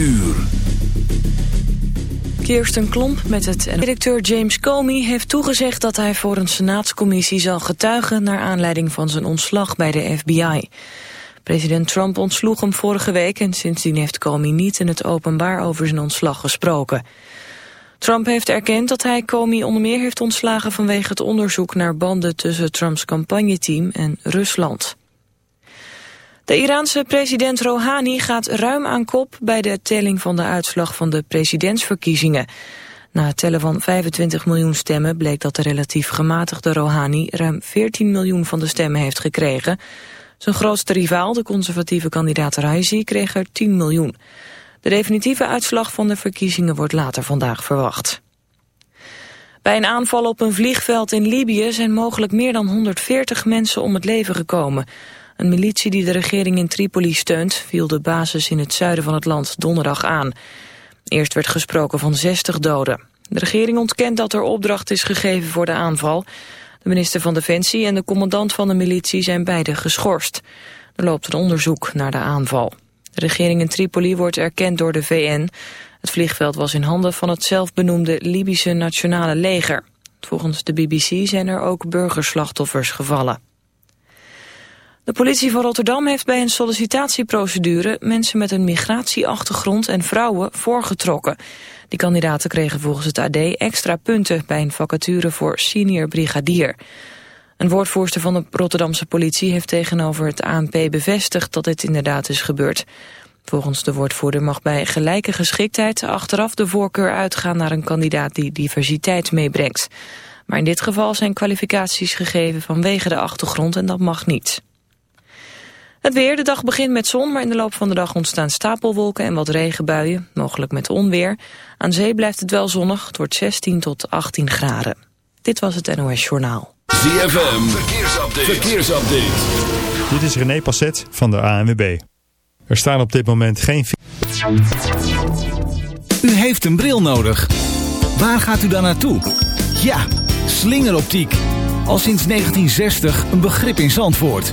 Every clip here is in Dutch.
uur. Kirsten Klomp met het... Directeur James Comey heeft toegezegd dat hij voor een senaatscommissie zal getuigen... naar aanleiding van zijn ontslag bij de FBI. President Trump ontsloeg hem vorige week... en sindsdien heeft Comey niet in het openbaar over zijn ontslag gesproken. Trump heeft erkend dat hij Comey onder meer heeft ontslagen... vanwege het onderzoek naar banden tussen Trumps campagneteam en Rusland. De Iraanse president Rouhani gaat ruim aan kop bij de telling van de uitslag van de presidentsverkiezingen. Na het tellen van 25 miljoen stemmen bleek dat de relatief gematigde Rouhani ruim 14 miljoen van de stemmen heeft gekregen. Zijn grootste rivaal, de conservatieve kandidaat Raisi, kreeg er 10 miljoen. De definitieve uitslag van de verkiezingen wordt later vandaag verwacht. Bij een aanval op een vliegveld in Libië zijn mogelijk meer dan 140 mensen om het leven gekomen. Een militie die de regering in Tripoli steunt... viel de basis in het zuiden van het land donderdag aan. Eerst werd gesproken van 60 doden. De regering ontkent dat er opdracht is gegeven voor de aanval. De minister van Defensie en de commandant van de militie zijn beide geschorst. Er loopt een onderzoek naar de aanval. De regering in Tripoli wordt erkend door de VN. Het vliegveld was in handen van het zelfbenoemde Libische Nationale Leger. Volgens de BBC zijn er ook burgerslachtoffers gevallen. De politie van Rotterdam heeft bij een sollicitatieprocedure mensen met een migratieachtergrond en vrouwen voorgetrokken. Die kandidaten kregen volgens het AD extra punten bij een vacature voor senior brigadier. Een woordvoerster van de Rotterdamse politie heeft tegenover het ANP bevestigd dat dit inderdaad is gebeurd. Volgens de woordvoerder mag bij gelijke geschiktheid achteraf de voorkeur uitgaan naar een kandidaat die diversiteit meebrengt. Maar in dit geval zijn kwalificaties gegeven vanwege de achtergrond en dat mag niet. Het weer, de dag begint met zon, maar in de loop van de dag ontstaan stapelwolken en wat regenbuien, mogelijk met onweer. Aan zee blijft het wel zonnig, het wordt 16 tot 18 graden. Dit was het NOS Journaal. ZFM, verkeersupdate. verkeersupdate. Dit is René Passet van de ANWB. Er staan op dit moment geen... U heeft een bril nodig. Waar gaat u dan naartoe? Ja, slingeroptiek. Al sinds 1960 een begrip in Zandvoort.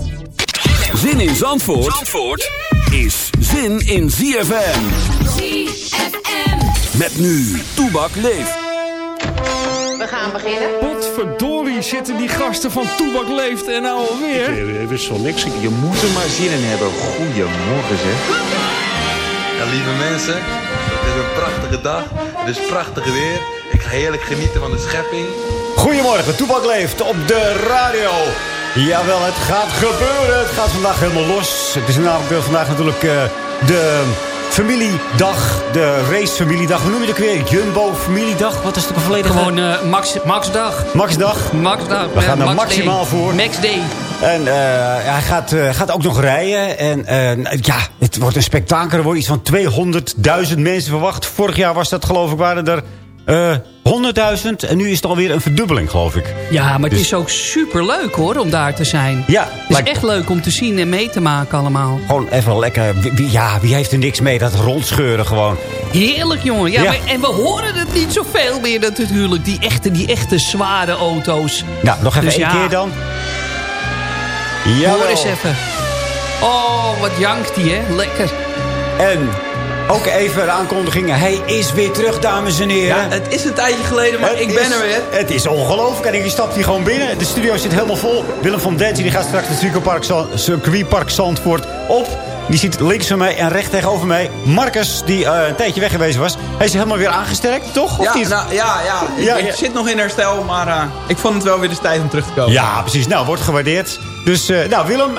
Zin in Zandvoort, Zandvoort is zin in ZFM. ZFM. Met nu, Toebak leeft. We gaan beginnen. Potverdorie zitten die gasten van Toebak leeft en nou alweer. Ik wist van niks. Je moet er maar zin in hebben. Goedemorgen zeg. Ja, lieve mensen, het is een prachtige dag. Het is prachtig weer. Ik ga heerlijk genieten van de schepping. Goedemorgen, Toebak leeft op de radio. Jawel, het gaat gebeuren. Het gaat vandaag helemaal los. Het is namelijk vandaag natuurlijk uh, de familiedag. De racefamiliedag. Hoe noem je het ook weer? Jumbo familiedag. Wat is de volledige... Gewoon uh, Max, Maxdag. Maxdag. Maxdag. We gaan er Max maximaal Day. voor. Max Day. En uh, hij gaat, uh, gaat ook nog rijden. En ja, het wordt een spektakel. Er wordt iets van 200.000 mensen verwacht. Vorig jaar was dat geloof ik waren er... Uh, 100.000 en nu is het alweer een verdubbeling, geloof ik. Ja, maar het Dus- is ook super leuk hoor, om daar te zijn. Ja, Het is echt leuk om te zien en mee te maken allemaal. Gewoon even lekker. Wie, ja, wie heeft er niks mee? Dat rondscheuren gewoon. Heerlijk jongen. Ja, Ja. Maar, en we horen het niet zoveel meer natuurlijk. Die echte, die echte zware auto's. Nou, nog even Dus één ja. keer dan. Jawel. Hoor eens even. Oh, wat jankt die, hè? Lekker. En ook even de aankondiging. Hij is weer terug, dames en heren. Ja, het is een tijdje geleden, maar Het ik is- ben er weer. Het is ongelooflijk. En je stapt hier gewoon binnen. De studio zit helemaal vol. Willem van Densen die gaat straks het circuitpark, Zand- circuitpark Zandvoort op. Die zit links van mij en recht tegenover mij. Marcus, die eh, een tijdje weg geweest was. Hij is helemaal weer aangesterkt, toch? Of Ja, niet? nou, ja, ja. Ik, Ja, ik ja. zit nog in herstel, maar eh, ik vond het wel weer de tijd om terug te komen. Ja, precies. Nou, wordt gewaardeerd. Dus, eh, nou, Willem,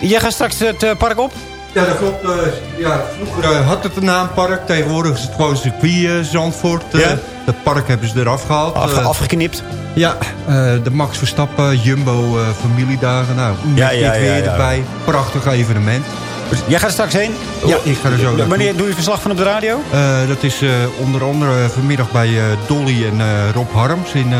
jij gaat straks het park op? Ja, dat klopt. eh, ja, vroeger eh, had het een naampark. Tegenwoordig is het gewoon circuit eh, Zandvoort. Ja. Dat park hebben ze eraf gehaald. Afge- Eh, afgeknipt? ja, de Max Verstappen Jumbo familiedagen. Nou, met Ja, ja, dit weer erbij. Prachtig evenement. Dus jij gaat er straks heen? Ja, ik ga er zo naartoe. Wanneer doe je verslag van op de radio? Eh, dat is eh, onder andere vanmiddag bij eh, Dolly en eh, Rob Harms in eh,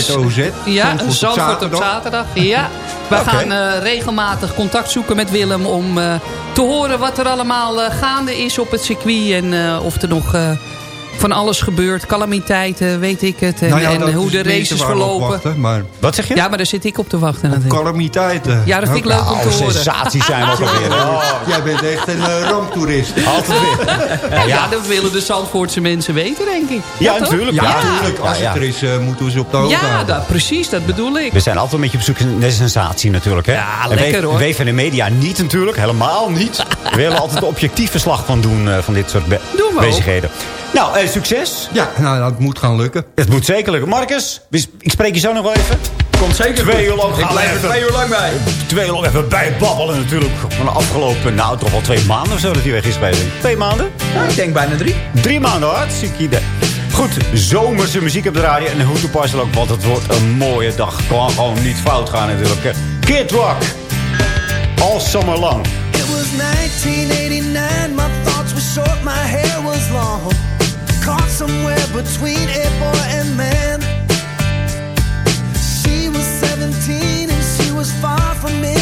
ZOZ. Ja, Zandvoort op zaterdag. Ja. We gaan eh, regelmatig contact zoeken met Willem om eh, te horen wat er allemaal eh, gaande is op het circuit. En eh, of er nog eh, van alles gebeurt. Calamiteiten, weet ik het. En, Nou ja, en dat hoe de races op verlopen. wachten, maar Wat zeg je? Ja, maar daar zit ik op te wachten. natuurlijk. calamiteiten. Ja, dat vind ik leuk om te Oh, horen. sensaties zijn we alweer. Oh, Jij bent echt een eh, ramptoerist. altijd weer. Ja, dat willen de Zandvoortse mensen weten, denk ik. Ja, natuurlijk. Ja, Ja, natuurlijk. Als ja, ja. het er is, eh, moeten we ze op de hoogte Ja, houden. dat, precies, dat bedoel ik. We zijn altijd een beetje op zoek naar sensatie natuurlijk. Hè? Ja, lekker, hoor. Wij van de media niet natuurlijk. Helemaal niet. We willen altijd een objectief verslag van doen eh, van dit soort be- Doen we ook. bezigheden. Nou, eh, succes. Ja, nou, dat moet gaan lukken. Het moet zeker lukken. Marcus, ik spreek je zo nog wel even. Komt zeker Twee uur lang Ik blijf er twee uur lang bij. Twee uur lang even bijbabbelen natuurlijk. Van de afgelopen, nou toch wel twee maanden of zo dat hij weg is bij de- Twee maanden? Ja, ik denk bijna drie. Drie maanden, hartstikke idee. Goed, zomerse muziek op de radio. En hoe toepasselijk, want het wordt een mooie dag. Kan gewoon niet fout gaan natuurlijk. Kid Rock. All summer long. It was 1989, my thoughts were short, my hair between a boy and man. She was 17 and she was far from in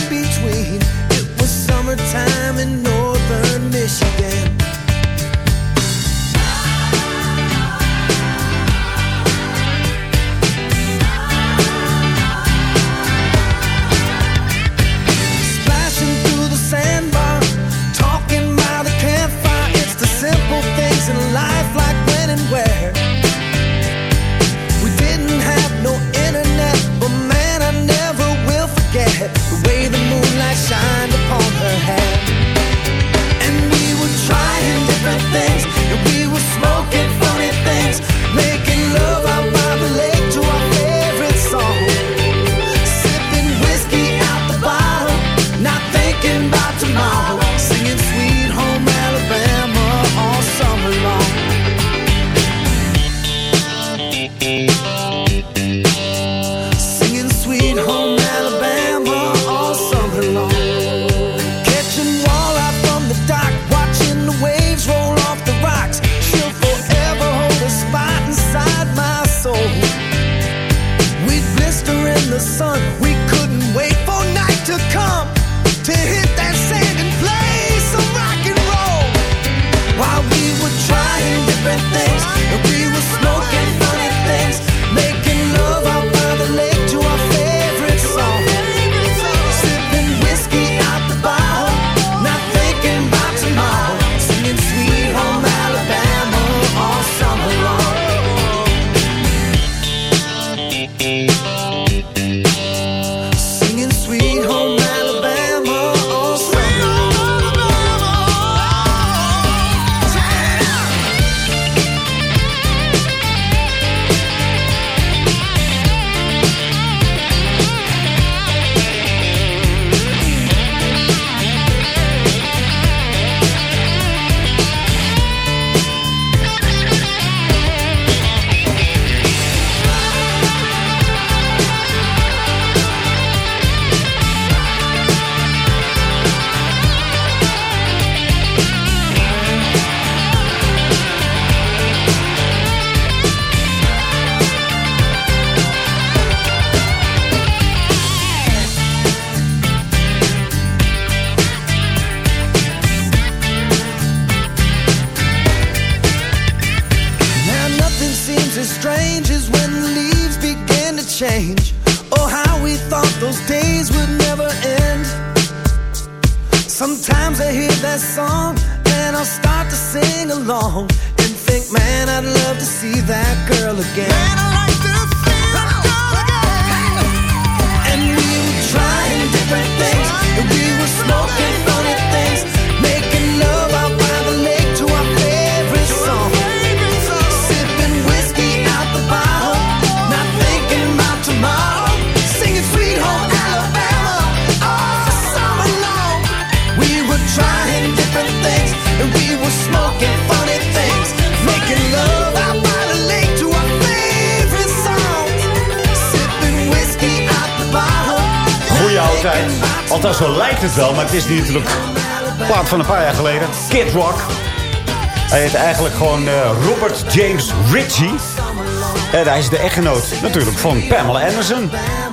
is de echtgenoot natuurlijk van Pamela Anderson.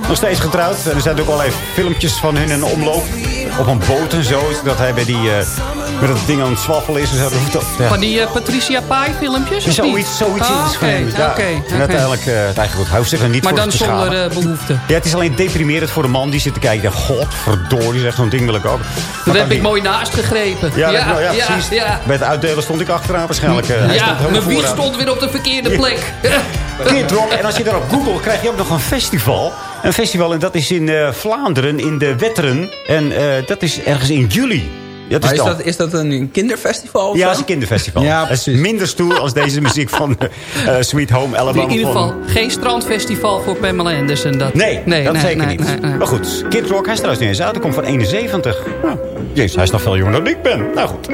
Nog steeds getrouwd. En er zijn ook allerlei filmpjes van hun in omloop. Op een boot en zo. Dat hij bij die, eh, met dat ding aan het zwaffelen is. En zo. Dat- ja. Van die eh, Patricia Pai filmpjes? Zoiets, zoiets Ah, is. Oké, Ja. En oké. uiteindelijk, eh het eigenlijk hoeft zich er niet Maar voor dan te zonder schamen. eh, behoefte. Ja, het is alleen deprimerend voor de man die zit te kijken. Godverdorie, zegt zo'n ding wil ik ook. Daar heb ik mooi naast gegrepen. Ja, ja, dat- ja, precies. Bij het uitdelen stond ik achteraan waarschijnlijk. hij Ja, mijn wieg stond weer op de verkeerde plek. Kid. En als je daarop googelt, krijg je ook nog een festival. Een festival, en dat is in eh, Vlaanderen, in de Wetteren. En eh, dat is ergens in juli. Dat Maar is dat, is dat een kinderfestival? of Ja, het is een kinderfestival. Ja, precies. minder stoer als deze muziek van eh, Sweet Home Alabama. In ieder van- geval geen strandfestival voor Pamela Anderson. Dat. Nee, nee dat nee, zeker nee, niet. nee, nee. Maar goed, Kid Rock, hij is trouwens niet eens uit. Hij komt van 71. Nou, jezus, hij is nog veel jonger dan ik ben. Nou goed.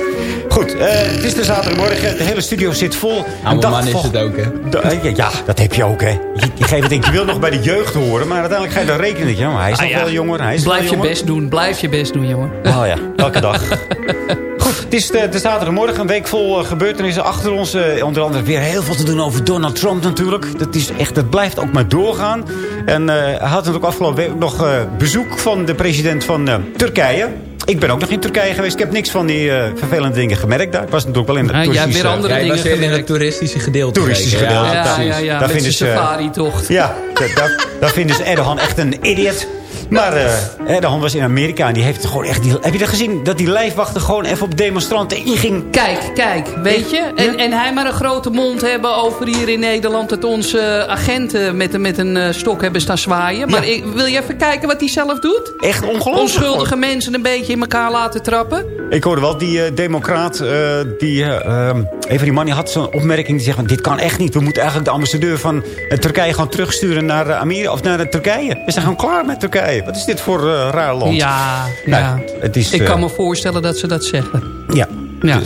Goed, eh, het is de zaterdagmorgen. De hele studio zit vol. Oude man is vol- het ook, hè? Eh, ja, ja, dat heb je ook, hè. Je, je geeft het, denk, je wil nog bij de jeugd horen, maar uiteindelijk ga je dan rekenen. Ja, maar hij is Ah, nog ja. veel jonger. Hij is Blijf je jonger. best doen, blijf je best doen, jongen. Oh ja, elke dag. Goed, het is de, de zaterdagmorgen, een week vol eh, gebeurtenissen achter ons. Eh, onder andere weer heel veel te doen over Donald Trump natuurlijk. Dat, is echt, dat blijft ook maar doorgaan. En eh, hij had natuurlijk afgelopen week nog eh, bezoek van de president van eh, Turkije. Ik ben ook nog in Turkije geweest. Ik heb niks van die eh, vervelende dingen gemerkt daar. Ik was natuurlijk wel in de Ah, jij hebt toeristische... weer andere dingen was in het toeristische gedeelte. Toeristische gedeelte. Ja, ja, ja. Daar Met vinden ze- safari-tocht. Ja, da- daar, daar vinden ze Erdogan echt een idiot. Maar eh Erdogan was in Amerika en die heeft gewoon echt... Die, heb je dat gezien? Dat die lijfwachten gewoon even op demonstranten inging. Kijk, kijk, weet je? En, en hij maar een grote mond hebben over hier in Nederland... dat onze agenten met, een- met een eh, stok hebben staan zwaaien. Maar Ja. ik, wil je even kijken wat hij zelf doet? Echt ongelooflijk. Onschuldige mensen een beetje in elkaar laten trappen. Ik hoorde wel, die eh, democraat, eh, die, eh, ehm, een van die mannen had zo'n opmerking. Die zegt, van, dit kan echt niet. We moeten eigenlijk de ambassadeur van Turkije gewoon terugsturen naar Amerika of naar Turkije. We zijn gewoon klaar met Turkije. Wat is dit voor eh, raar land? Ja, Nou, ja. het is, ik eh, kan me voorstellen dat ze dat zeggen. Ja. Ja.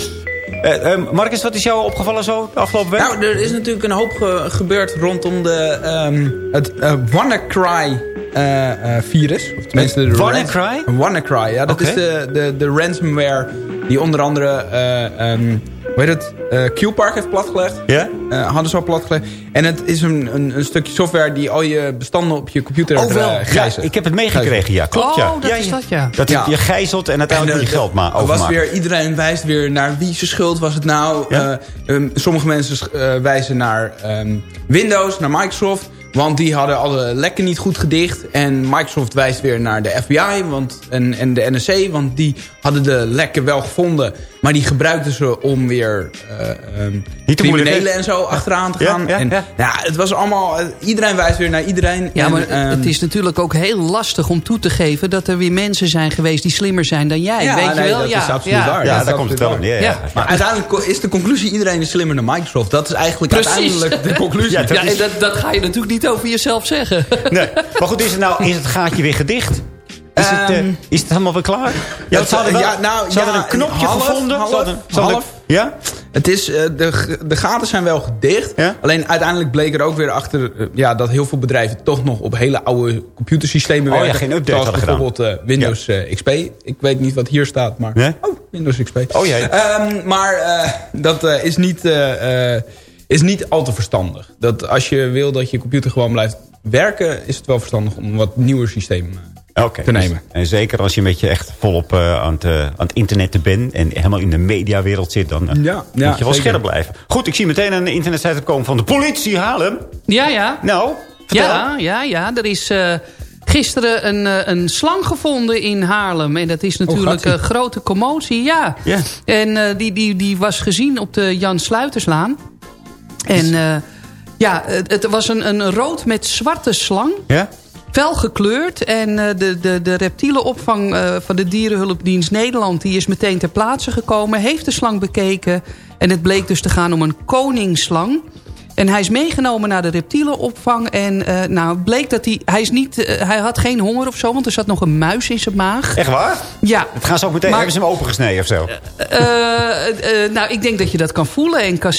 Eh, eh, Marcus, wat is jou opgevallen zo de afgelopen week? Nou, er is natuurlijk een hoop ge- gebeurd rondom de, ehm, het eh, WannaCry eh, eh, virus. Of tenminste, de WannaCry? WannaCry, ja. Dat is de, de, de ransomware die onder andere... eh, hoe heet het? eh Q-Park heeft platgelegd. Ja? Eh, hadden ze al platgelegd. En het is een, een, een stukje software die al je bestanden op je computer Oh, wel. eh, Ja, ik heb het meegekregen, ja. Klopt, ja. Oh, dat ja, is dat, ja. Dat Ja. je gijzelt en uiteindelijk moet je geld maar er was weer, iedereen wijst weer naar wie zijn schuld was het nou. Ja? Eh, ehm, sommige mensen eh, wijzen naar ehm, Windows, naar Microsoft. Want die hadden alle lekken niet goed gedicht. En Microsoft wijst weer naar de FBI want, en, en de NSC. Want die hadden de lekken wel gevonden. Maar die gebruikten ze om weer ehm, Niet te moeilijk, criminelen en zo achteraan te Ja, gaan. ja, en, ja. ja, het was allemaal... iedereen wijst weer naar iedereen. Ja, en, maar ehm, het is natuurlijk ook heel lastig om toe te geven... dat er weer mensen zijn geweest die slimmer zijn dan jij. Ja, weet je nee, wel? dat ja, is absoluut ja. waar. Ja, daar komt het wel op neer. waar. Ja. Maar uiteindelijk is de conclusie iedereen is slimmer dan Microsoft. Dat is eigenlijk Precies. uiteindelijk de conclusie. Ja, dat Ja, en dat, dat ga je natuurlijk niet over jezelf zeggen. Nee. Maar goed, is het nou is het gaatje weer gedicht? Is, het, eh, Ehm, is het helemaal weer klaar? Ja, ze hadden wel, ja, nou, ze hadden ja, een knopje half, gevonden. half, hadden- half. Ja? Het is, eh, de, de gaten zijn wel gedicht. Ja? Alleen uiteindelijk bleek er ook weer achter... eh, ja, dat heel veel bedrijven toch nog op hele oude computersystemen Oh ja, werken. geen update Zoals bijvoorbeeld eh, Windows eh, XP. Ik weet niet wat hier staat, maar... Nee? Oh, Windows XP. Oh jee. Ehm, maar eh, dat eh, is, niet, eh, eh, is niet al te verstandig. Dat als je wil dat je computer gewoon blijft werken... is het wel verstandig om een wat nieuwer systeem Oké. te nemen. En zeker als je een beetje echt volop eh, aan, het, eh, aan het internet bent... en helemaal in de mediawereld zit... dan eh, Ja, ja, moet je wel zeker. scherp blijven. Goed, ik zie meteen een internetsite komen van de politie Haarlem. Ja, ja. Nou, vertel. Ja, ja, ja. Er is eh, gisteren een, eh, een slang gevonden in Haarlem. En dat is natuurlijk gaat-ie? een grote commotie, ja. Ja. En eh, die, die, die was gezien op de Jan Sluiterslaan. En eh, ja, het, het was een, een rood met zwarte slang. Ja? Fel gekleurd. En eh, de, de, de reptielenopvang eh, van de Dierenhulpdienst Nederland... die is meteen ter plaatse gekomen. Heeft de slang bekeken. En het bleek dus te gaan om een koningsslang. En hij is meegenomen naar de reptielenopvang. En eh, nou, bleek dat hij... Hij, is niet, hij had geen honger of zo, want er zat nog een muis in zijn maag. Echt waar? Ja. Het gaan ze ook meteen, Maar- hebben ze hem opengesneden of zo? Nou, ik denk dat je dat kan voelen en kan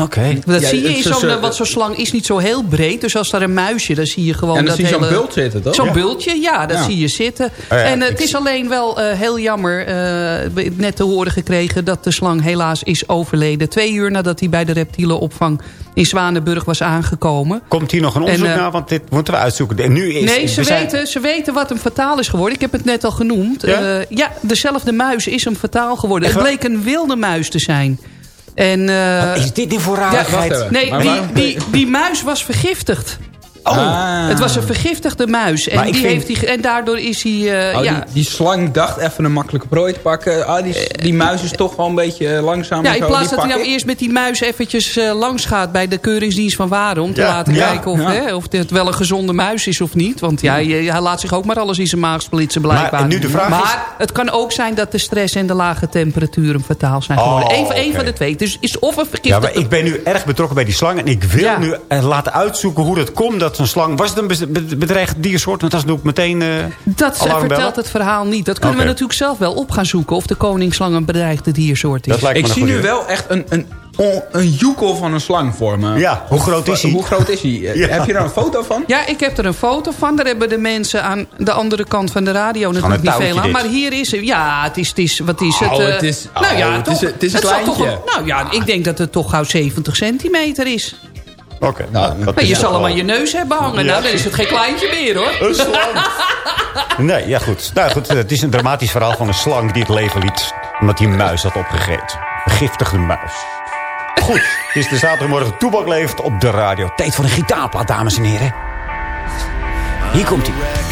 Oké. Dat Ja, zie je in is dus, zo'n... eh, Want zo'n slang is niet zo heel breed. Dus als daar een muisje, dan zie je gewoon En dan dat zie je zo'n hele... bult zitten, toch? Zo'n Ja. bultje, ja, dat Ja. zie je zitten. ja, en eh, het is zie- alleen wel eh, heel jammer, eh, we hebben net te horen gekregen... dat de slang helaas is overleden. Twee uur nadat hij bij de reptielenopvang in Zwanenburg was aangekomen. Komt hier nog een onderzoek En, eh, naar? Want dit moeten we uitzoeken. En nu is, Nee, ze, we zijn- weten, ze weten wat hem fataal is geworden. Ik heb het net al genoemd. Ja? Ja, ja dezelfde muis is hem fataal geworden. Echt Het bleek een wilde muis te zijn. En, eh, Is dit niet voor ja, even. nee, die, die, die muis was vergiftigd. Oh, Ah. Het was een vergiftigde muis. En, die vind- heeft die, en daardoor is hij... eh, Oh, ja, die, die slang dacht even een makkelijke prooi te pakken. Ah, die, die muis is toch wel een beetje eh, langzaam. ja, en in plaats dat hij nou eerst met die muis eventjes eh, langs gaat... bij de keuringsdienst van Waren... om te Ja, laten ja, kijken of, ja. hè, of het wel een gezonde muis is of niet. Want ja, hij laat zich ook maar alles in zijn maag splitsen blijkbaar. Maar, en nu de vraag maar is- het kan ook zijn dat de stress en de lage temperaturen fataal zijn Oh, geworden. Eén één oké. van de twee. Dus is of een Ja, vergiftigde... maar ik ben nu erg betrokken bij die slang. En ik wil Ja. nu laten uitzoeken hoe het komt dat zo'n slang... Was het een be- be- bedreigd diersoort? Want dat is natuurlijk meteen eh Dat alarmbellen. vertelt het verhaal niet. Dat kunnen we natuurlijk zelf wel op gaan zoeken... of de koningsslang een bedreigde diersoort is. Dat lijkt me Ik een zie nu wel echt een, een, een joekel van een slang voor me. Ja, hoe groot is hij? Hoe groot is hij? Eh, Ja. Heb je daar een foto van? Ja, ik heb er een foto van. Daar hebben de mensen aan de andere kant van de radio natuurlijk een niet veel aan. dit. Maar hier is het. Ja, het is, het is wat is het? Oh, eh, het is- nou ja, oh, het is- toch, het is een toch kleintje. nou ja, ik denk dat het toch gauw 70 centimeter is. Oké. Nou, nou, je zal hem aan je neus hebben hangen. Ja. Nou, dan is het geen kleintje meer hoor. Een slang. Nee, ja goed. Nou goed, het is een dramatisch verhaal van een slang die het leven liet. Omdat hij een muis had opgegeten. Vergiftigde muis. Goed, het is de zaterdagmorgen Toebak leeft op de radio. Tijd voor een gitaarplaat, dames en heren. Hier komt hij.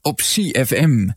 Op CFM.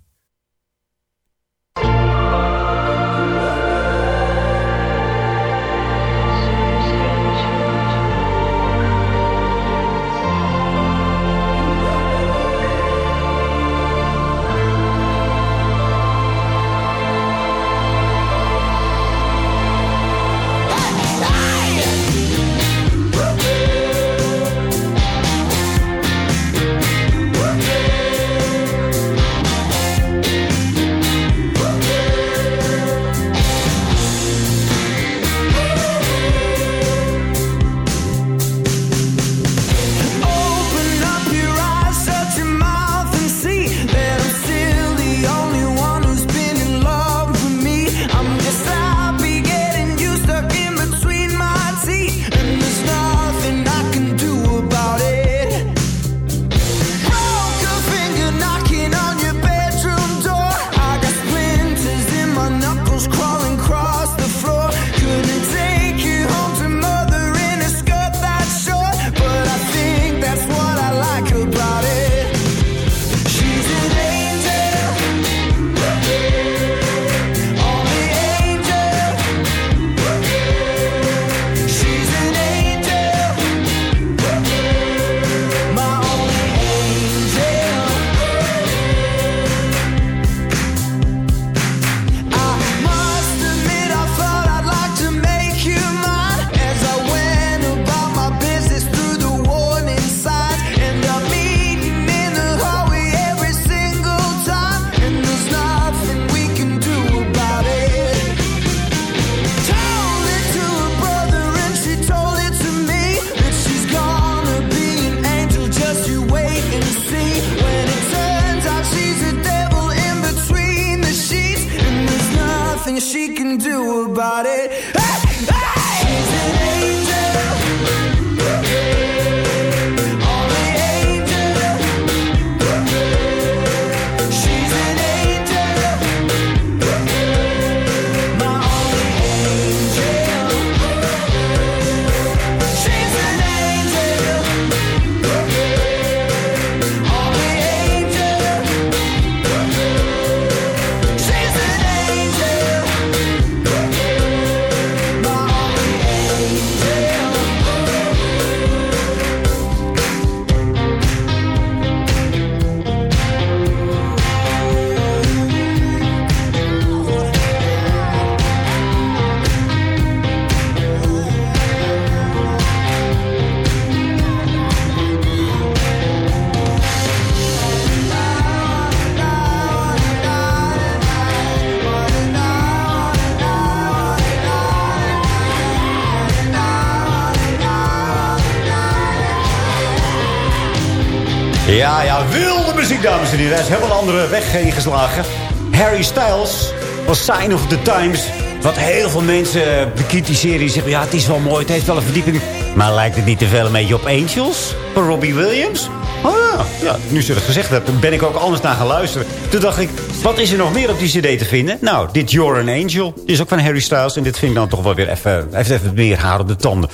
Heren. Hij is helemaal een andere weg ingeslagen. Harry Styles was Sign of the Times. Wat heel veel mensen bekritiseren. zeggen, ja, het is wel mooi, het heeft wel een verdieping. Maar lijkt het niet te veel een beetje op Angels? Van Robbie Williams? Oh ja, ja, nu ze dat gezegd hebben, ben ik ook anders naar gaan luisteren. Toen dacht ik, wat is er nog meer op die cd te vinden? Nou, dit You're an Angel. Is ook van Harry Styles. En dit vind ik dan toch wel weer even... Even meer haar op de tanden.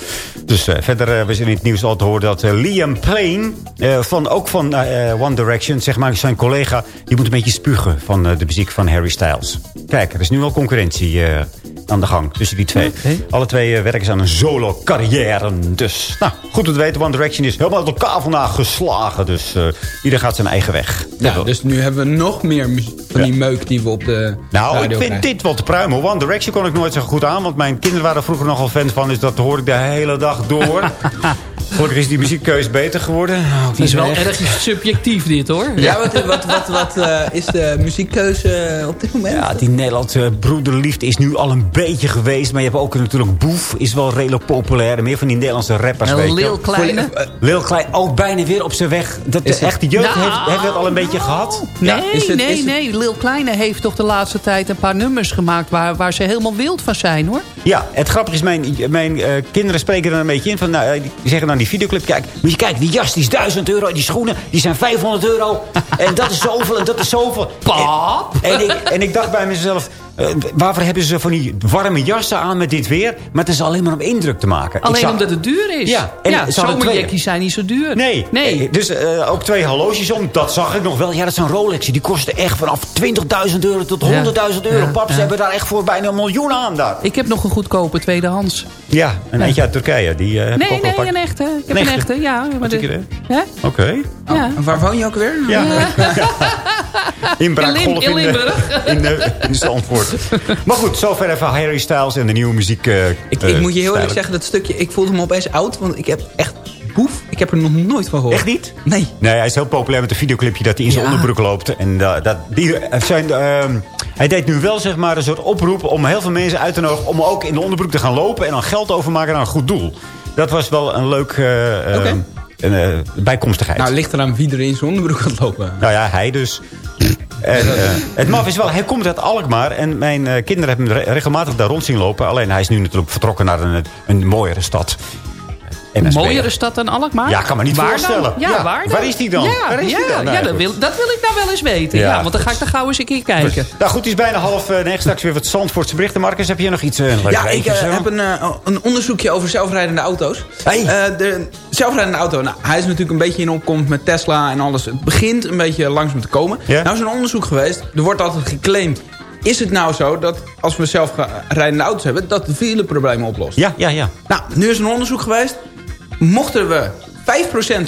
Dus eh, verder uh, we zijn in het nieuws al te horen dat eh, Liam Payne... van, ook van One Direction, zeg maar zijn collega... die moet een beetje spugen van de muziek van Harry Styles. Kijk, er is nu al concurrentie aan de gang tussen die twee. Alle twee werken ze aan een solo carrière. Dus, nou, goed om te weten. One Direction is helemaal uit elkaar vandaag geslagen. Dus ieder gaat zijn eigen weg. Ja, dus nu hebben we nog meer van die meuk die we op de Nou, radio ik vind krijgen. dit wel te pruimen. One Direction kon ik nooit zo goed aan. Want mijn kinderen waren er vroeger nogal fan van. Dus dat hoorde ik de hele dag door. Gelukkig is die muziekkeuze beter geworden. Nou, Het is wel echt. erg subjectief dit hoor. Ja, wat, wat, wat, wat eh, is de muziekkeuze op dit moment? Ja, die Nederlandse broederliefde is nu al een beetje geweest. Maar je hebt ook natuurlijk Boef, is wel redelijk populair. En meer van die Nederlandse rappers. En weet je. Lil Kleine? Lil Klein, ook bijna weer op zijn weg. Dat, Is het- echt, de jeugd Nou, heeft, heeft dat al een beetje gehad. Nee, Ja, is het- nee, is het- nee. Lil Kleine heeft toch de laatste tijd een paar nummers gemaakt... waar, waar ze helemaal wild van zijn, hoor. Ja, het grappige is, mijn, mijn eh, kinderen spreken er een beetje in. Van, nou, eh, die zeggen dan die videoclip, kijk, moet je kijken, die jas die is 1000 euro. Die schoenen, die zijn 500 euro. En dat is zoveel en dat is zoveel. Pap? En, en, ik, en ik dacht bij mezelf, eh, waarvoor hebben ze van die warme jassen aan met dit weer? Maar het is alleen maar om indruk te maken. Alleen zag- omdat het duur is. Ja, en ja zomerjackies zijn niet zo duur. Nee, nee. nee. dus eh, ook twee horloges om. Dat zag ik nog wel. Ja, dat zijn Rolexen. Die kosten echt vanaf 20.000 euro tot 100.000 euro. Ja, Pap, ze ja. hebben daar echt voor bijna een miljoen aan daar. Ik heb nog een goedkope tweedehands. Ja, en eentje uit Turkije. Die eh, heb ik Nee, ook wel nee, een echte. Ik heb Een een echte? echte, ja. Oké. En waar woon je ook weer? Ja. In Braakgolf In in in, de- in, de- in Maar goed, zover even Harry Styles en de nieuwe muziek. eh, Ik, ik eh, moet je heel eerlijk stijlen. zeggen, dat stukje, ik voelde me opeens oud. Want ik heb echt boef. Ik heb er nog nooit van gehoord. Echt niet? Nee. Nee, hij is heel populair met een videoclipje dat hij in zijn Ja. onderbroek loopt. En eh, dat, die, eh, zijn, ehm, hij deed nu wel zeg maar, een soort oproep om heel veel mensen uit te nodigen... om ook in de onderbroek te gaan lopen en dan geld overmaken naar een goed doel. Dat was wel een leuk eh, eh, een, eh, bijkomstigheid. Nou, ligt eraan wie er in zijn onderbroek gaat lopen. Nou ja, hij dus. En, eh, het maf is wel, hij komt uit Alkmaar. En mijn eh, kinderen hebben hem re- regelmatig daar rond zien lopen. Alleen hij is nu natuurlijk vertrokken naar een, een mooiere stad. NSB. mooiere stad dan Alkmaar? Ja, kan me niet Waar voorstellen. Dan? Ja, Ja, waar dan? waar is die dan? Ja, Waar is ja, die dan? Ja, dat, wil, dat wil ik nou wel eens weten. Ja, Ja, want dan ga ik daar gauw eens een keer kijken. Nou goed, het is bijna half eh, negen. Straks weer wat Zandvoortse berichten. Marcus, heb je nog iets? leuk Ja, ik eh, heb een, een onderzoekje over zelfrijdende auto's. Eh, de zelfrijdende auto, nou, hij is natuurlijk een beetje in opkomst met Tesla en alles. Het begint een beetje langzaam te komen. Nou is er een onderzoek geweest. Er wordt altijd geclaimd. Is het nou zo dat als we zelfrijdende auto's hebben... dat de fileproblemen oplost? Ja, ja, ja. Nou, nu is er een onderzoek geweest. Mochten we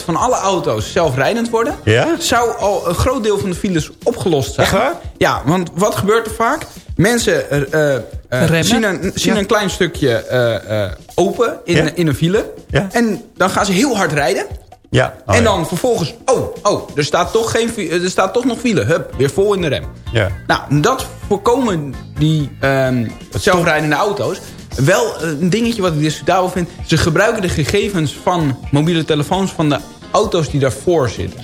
5% van alle auto's zelfrijdend worden... Ja? zou al een groot deel van de files opgelost zijn. Echt waar? Ja, want wat gebeurt er vaak? Mensen eh, eh, Remmen? zien, een, zien Ja. een klein stukje eh, eh, open in, Ja. in een file. Ja. En dan gaan ze heel hard rijden. Ja. Oh, en ja. dan vervolgens... Oh, oh er, staat toch geen, fi- er staat toch nog file. Hup, weer vol in de rem. Ja. Nou, dat voorkomen die ehm, zelfrijdende auto's. Wel eh, een dingetje wat ik discutabel vind. Ze gebruiken de gegevens van mobiele telefoons van de auto's die daarvoor zitten.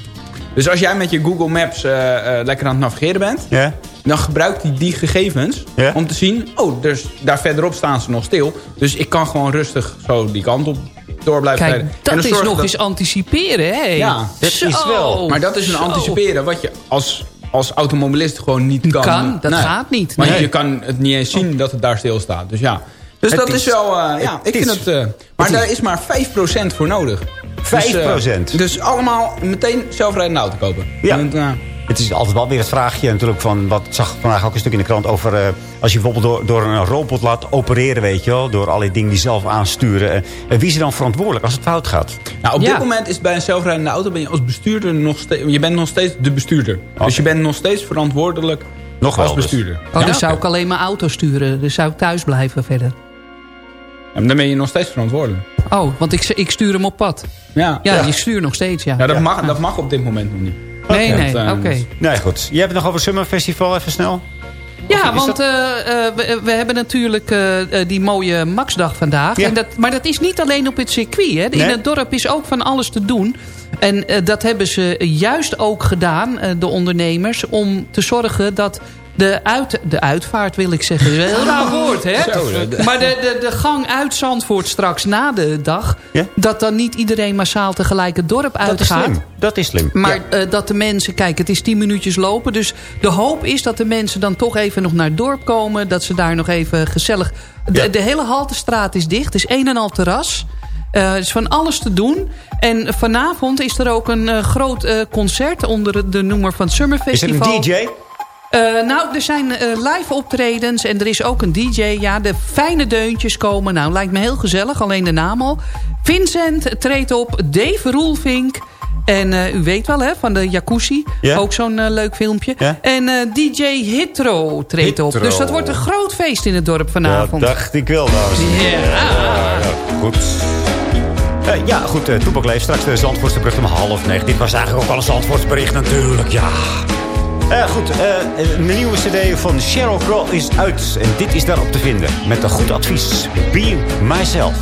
Dus als jij met je Google Maps eh, eh, lekker aan het navigeren bent... Ja. dan gebruikt hij die gegevens om te zien... oh, dus daar verderop staan ze nog stil. Dus ik kan gewoon rustig zo die kant op door blijven Kijk, rijden. En dat is nog dat- eens anticiperen, hè? Ja, dat Zo, is wel. maar dat is een zo. anticiperen wat je als, als automobilist gewoon niet kan. Kan, dat gaat niet, Maar nee. je kan het niet eens zien dat het daar stilstaat. Dus ja. Dus Het dat is, is- wel... eh, ja, ik vind is- het... eh, maar het daar is- maar 5% voor nodig. 5%? Dus, eh, dus allemaal meteen zelfrijdende auto kopen. Ja. Eh, Het is altijd wel weer het vraagje natuurlijk van... wat ik zag vandaag ook een stuk in de krant over... eh, als je bijvoorbeeld door, door een robot laat opereren, weet je wel... door allerlei dingen die zelf aansturen. En, en wie is er dan verantwoordelijk als het fout gaat? nou, op Ja. dit moment is bij een zelfrijdende auto... ben je als bestuurder nog steeds... Je bent nog steeds de bestuurder. Dus je bent nog steeds verantwoordelijk Nog wel als dus. bestuurder. Oh, Ja? dan zou ik alleen maar auto sturen. Dan zou ik thuis blijven verder. Maar dan ben je nog steeds verantwoordelijk. Oh, want ik, ik stuur hem op pad. Ja, Ja, je stuurt nog steeds, ja. Ja, dat, Mag, dat mag op dit moment nog niet. nee, nee, Want, oké. eh, Nee, goed. Je hebt het nog over Summer Festival, even snel. Ja, want dat- eh, eh, we, we hebben natuurlijk eh, eh, die mooie Maxdag vandaag. Ja. En dat, maar dat is niet alleen op het circuit. Hè. In Nee. het dorp is ook van alles te doen. En eh, dat hebben ze juist ook gedaan, eh, de ondernemers... om te zorgen dat de, uit, de uitvaart, wil ik zeggen. Heel raar woord, hè? Zo, Maar de, de, de gang uit Zandvoort straks na de dag... Ja. dat dan niet iedereen massaal tegelijk het dorp Dat is slim. Dat is slim. Maar eh, dat de mensen, kijk, het is 10 minuutjes lopen. Dus de hoop is dat de mensen dan toch even nog naar het dorp komen. Dat ze daar nog even gezellig... De, Ja. de hele Haltestraat is dicht. Het is een en al terras. Er is van alles te doen. En vanavond is er ook een eh, groot concert onder de noemer van Summer Is er een DJ? Eh, nou, er zijn eh, live optredens en er is ook een DJ. Ja, de fijne deuntjes komen. Nou, lijkt me heel gezellig, alleen de naam al. Vincent treedt op, Dave Roelvink. En eh, u weet wel, hè, van de Jacuzzi. Ja. Ook zo'n leuk filmpje. Ja. En DJ Hitro treedt op. Hitro. Dus dat wordt een groot feest in het dorp Dat vanavond. dacht ik wel, dames. Ja, goed. Ja, goed. Uh, Toepak straks de Zandvoortse om half negen. Dit was eigenlijk ook al een Zandvoortse bericht natuurlijk, ja. Eh, goed, eh, een nieuwe cd van Sheryl Crow is uit. En dit is daarop te vinden. Met een goed advies. Being Myself.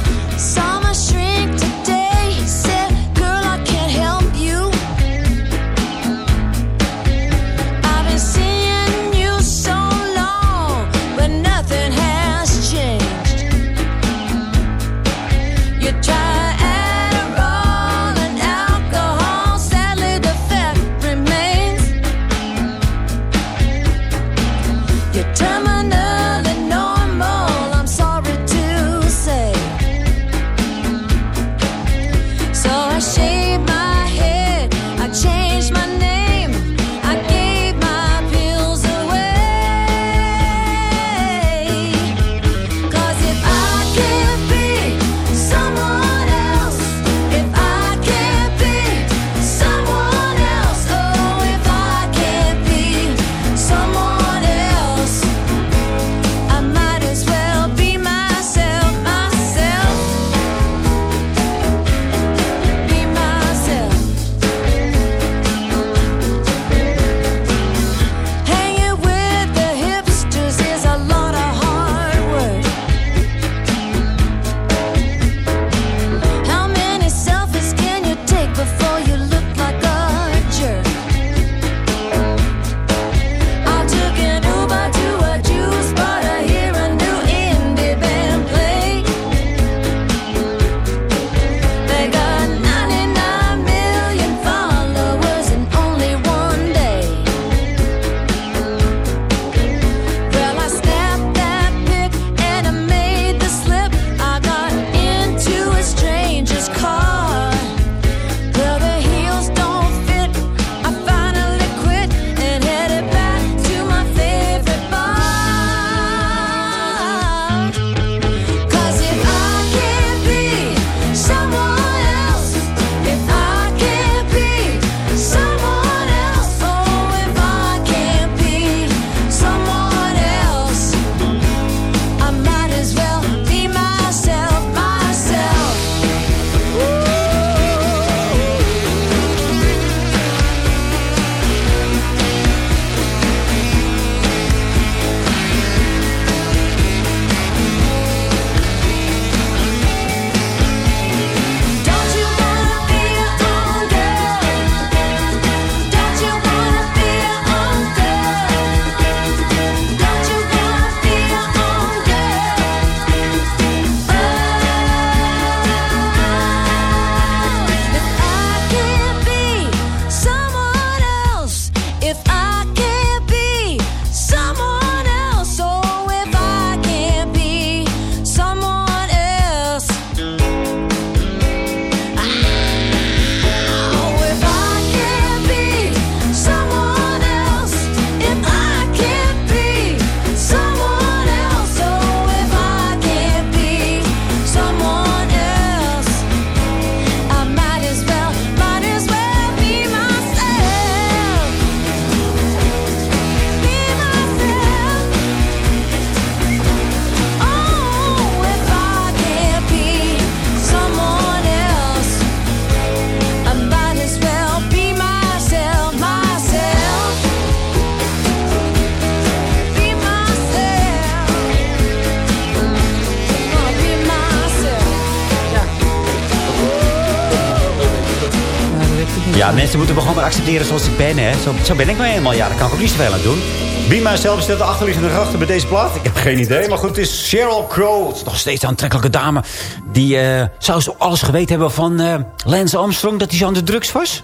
Mensen moeten me gewoon maar accepteren zoals ik ben, hè. Zo, zo ben ik nou eenmaal. Ja, daar kan ik ook niet zoveel aan doen. Wie mijzelf stelt de achterliggende gedachten bij deze plaat? Ik heb geen idee, maar goed, het is Sheryl Crow. Het is nog steeds een aantrekkelijke dame. Die eh, zou ze alles geweten hebben van eh, Lance Armstrong... dat hij zo aan de drugs was?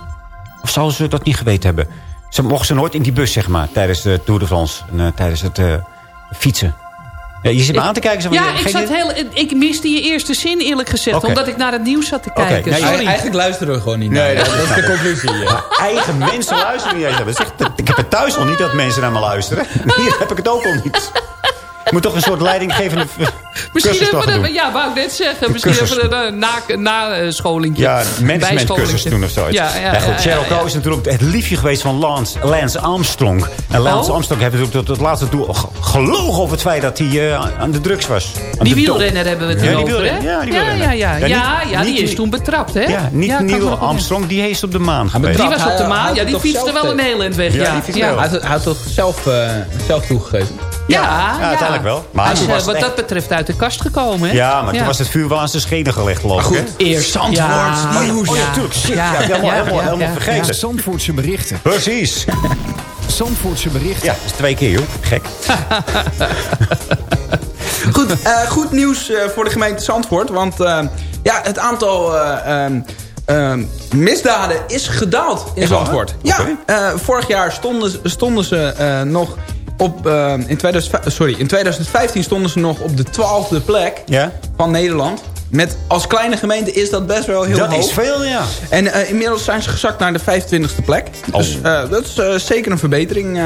Of zou ze dat niet geweten hebben? Ze mocht ze nooit in die bus, zeg maar, tijdens de Tour de France. En, eh, tijdens het fietsen. Ja, je zit me aan te kijken. Zo van, Ja, je- ik, zat heel, ik miste je eerste zin eerlijk gezegd. Omdat ik naar het nieuws zat te kijken. nou, Sorry. Eigenlijk luisteren we gewoon niet Nee, naar. dat- dat is de conclusie. ja. Eigen mensen luisteren niet eens. Dat is echt- Ik heb het thuis al niet dat mensen naar me luisteren. Hier heb ik het ook al niet. Ik moet toch een soort leidinggevende Misschien even een, ja, wou ik net zeggen. Misschien even een na, na eh. Ja, managementcursus doen of zoiets. Ja, ja, Ja, goed, ja, Sheryl ja, Crow ja. is natuurlijk het liefje geweest van Lance, Lance Armstrong. En Lance Oh? Armstrong heeft natuurlijk tot het laatste toe ge- gelogen over het feit dat hij eh, aan de drugs was. Aan Die wielrenner hebben we het Ja, over, hè? Ja, die ja, wielrenner. ja, ja. niet- Ja, ja, die is toen betrapt, hè? Ja, niet Neil Armstrong, die is op de maan geweest. Die was op de maan. Ja, die fietste wel een heel eind weg. Ja, Ja, die fietste ja. wel. Hij had, toch zelf, eh, zelf toegegeven? Ja, Ja, ja. uiteindelijk wel. Maar Hij is toen was het wat echt- dat betreft uit de kast gekomen, hè? Ja, maar toen was het vuur wel aan zijn schenen gelegd, geloof ik. goed, hè? Eerst Zandvoort, ja, nieuws. Oh ja, tuurlijk. Shit, ja, Ja, helemaal, ja, ja, ja, vergeten. Zandvoortse berichten. Precies. Zandvoortse berichten. Ja, dat is twee keer, joh. Gek. Goed, eh, goed nieuws eh, voor de gemeente Zandvoort. Want eh, ja, het aantal eh, ehm, ehm, misdaden is gedaald in? Zandvoort. Oké. Ja, eh, vorig jaar stonden, ze- stonden ze eh, nog op... eh, in, 2005 sorry, in 2015 stonden ze nog op de twaalfde plek Ja? van Nederland. Met, als kleine gemeente is dat best wel heel Dat hoog. is veel, ja. En eh, inmiddels zijn ze gezakt naar de 25e plek. Dus Oh. eh, dat is zeker een verbetering.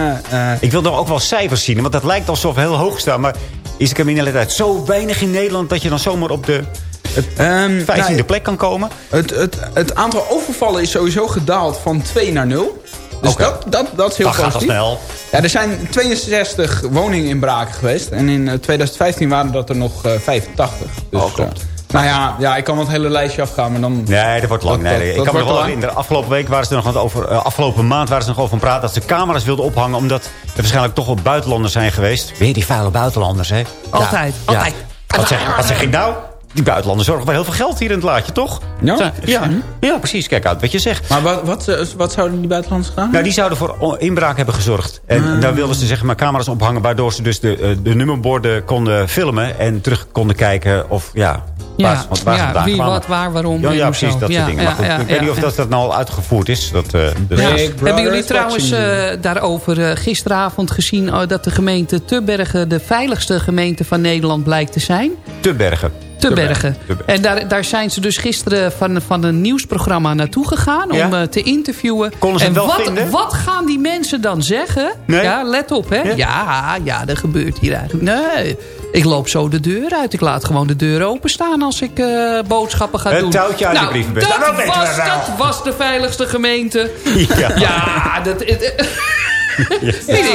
Ik wil nog ook wel cijfers zien, want dat lijkt alsof heel hoog staan. Maar is de criminaliteit zo weinig in Nederland... dat je dan zomaar op de het Ehm, 15e nou, plek kan komen? Het, het, het aantal overvallen is sowieso gedaald van 2 naar 0. Dus Oké. dat, dat, dat is heel Dat gaat al positief. snel. Ja, er zijn 62 woningen in braken geweest. En in eh, 2015 waren dat er nog eh, 85. Dus, Oh, klopt. eh, nou ja, ja, ik kan wel het hele lijstje afgaan, maar dan... Nee, dat wordt lang. Dat- Nee, dat- nee. Ik dat kan me wel lang. in de afgelopen week waren ze er nog wat over. eh, afgelopen maand waren ze nog over aan praten dat ze camera's wilden ophangen. Omdat er waarschijnlijk toch wel buitenlanders zijn geweest. Weer die vuile buitenlanders, hè? Altijd, Ja. altijd. Wat, zeg, wat zeg ik nou? Die buitenlanders zorgen wel heel veel geld hier in het laadje, toch? Ja? Ja, ja precies. Kijk uit wat je zegt. Maar wat, wat, eh, wat zouden die buitenlanders gedaan Nou, die zouden voor inbraak hebben gezorgd. En Ah. daar wilden ze zeg maar camera's ophangen... waardoor ze dus de, eh, de nummerborden konden filmen... en terug konden kijken of ja... Ja, waar, want waar ze ja, vandaan wie, kwamen. wat, waar, waarom. Ja, zo. precies, dat Ja, soort dingen. ja, maar goed, ja, ik weet ja, niet of dat, dat nou al uitgevoerd is. Dat, dus Brother Hebben jullie trouwens eh, daarover gisteravond gezien... oh, dat de gemeente Tubbergen de veiligste gemeente van Nederland blijkt te zijn? Te bergen. Te bergen. Te Bergen. En daar, daar zijn ze dus gisteren van, van een nieuwsprogramma naartoe gegaan... om Ja? eh, te interviewen. Konden ze en wel wat, vinden? wat gaan die mensen dan zeggen? Nee? Ja, let op, hè? Ja? Ja? ja, dat gebeurt hier eigenlijk. Nee, ik loop zo de deur uit. Ik laat gewoon de deur openstaan als ik eh, boodschappen ga Het doen. touwtje uit de nou, brievenbus. Dat, was, dat was de veiligste gemeente. Ja. Ja, dat...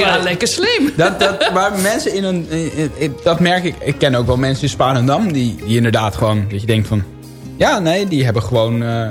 Ja, lekker slim. Dat, dat, maar mensen in een... in- in- dat merk ik. Ik ken ook wel mensen in Spanendam... die, die inderdaad gewoon... dat je denkt van... Ja, nee, die hebben gewoon... eh,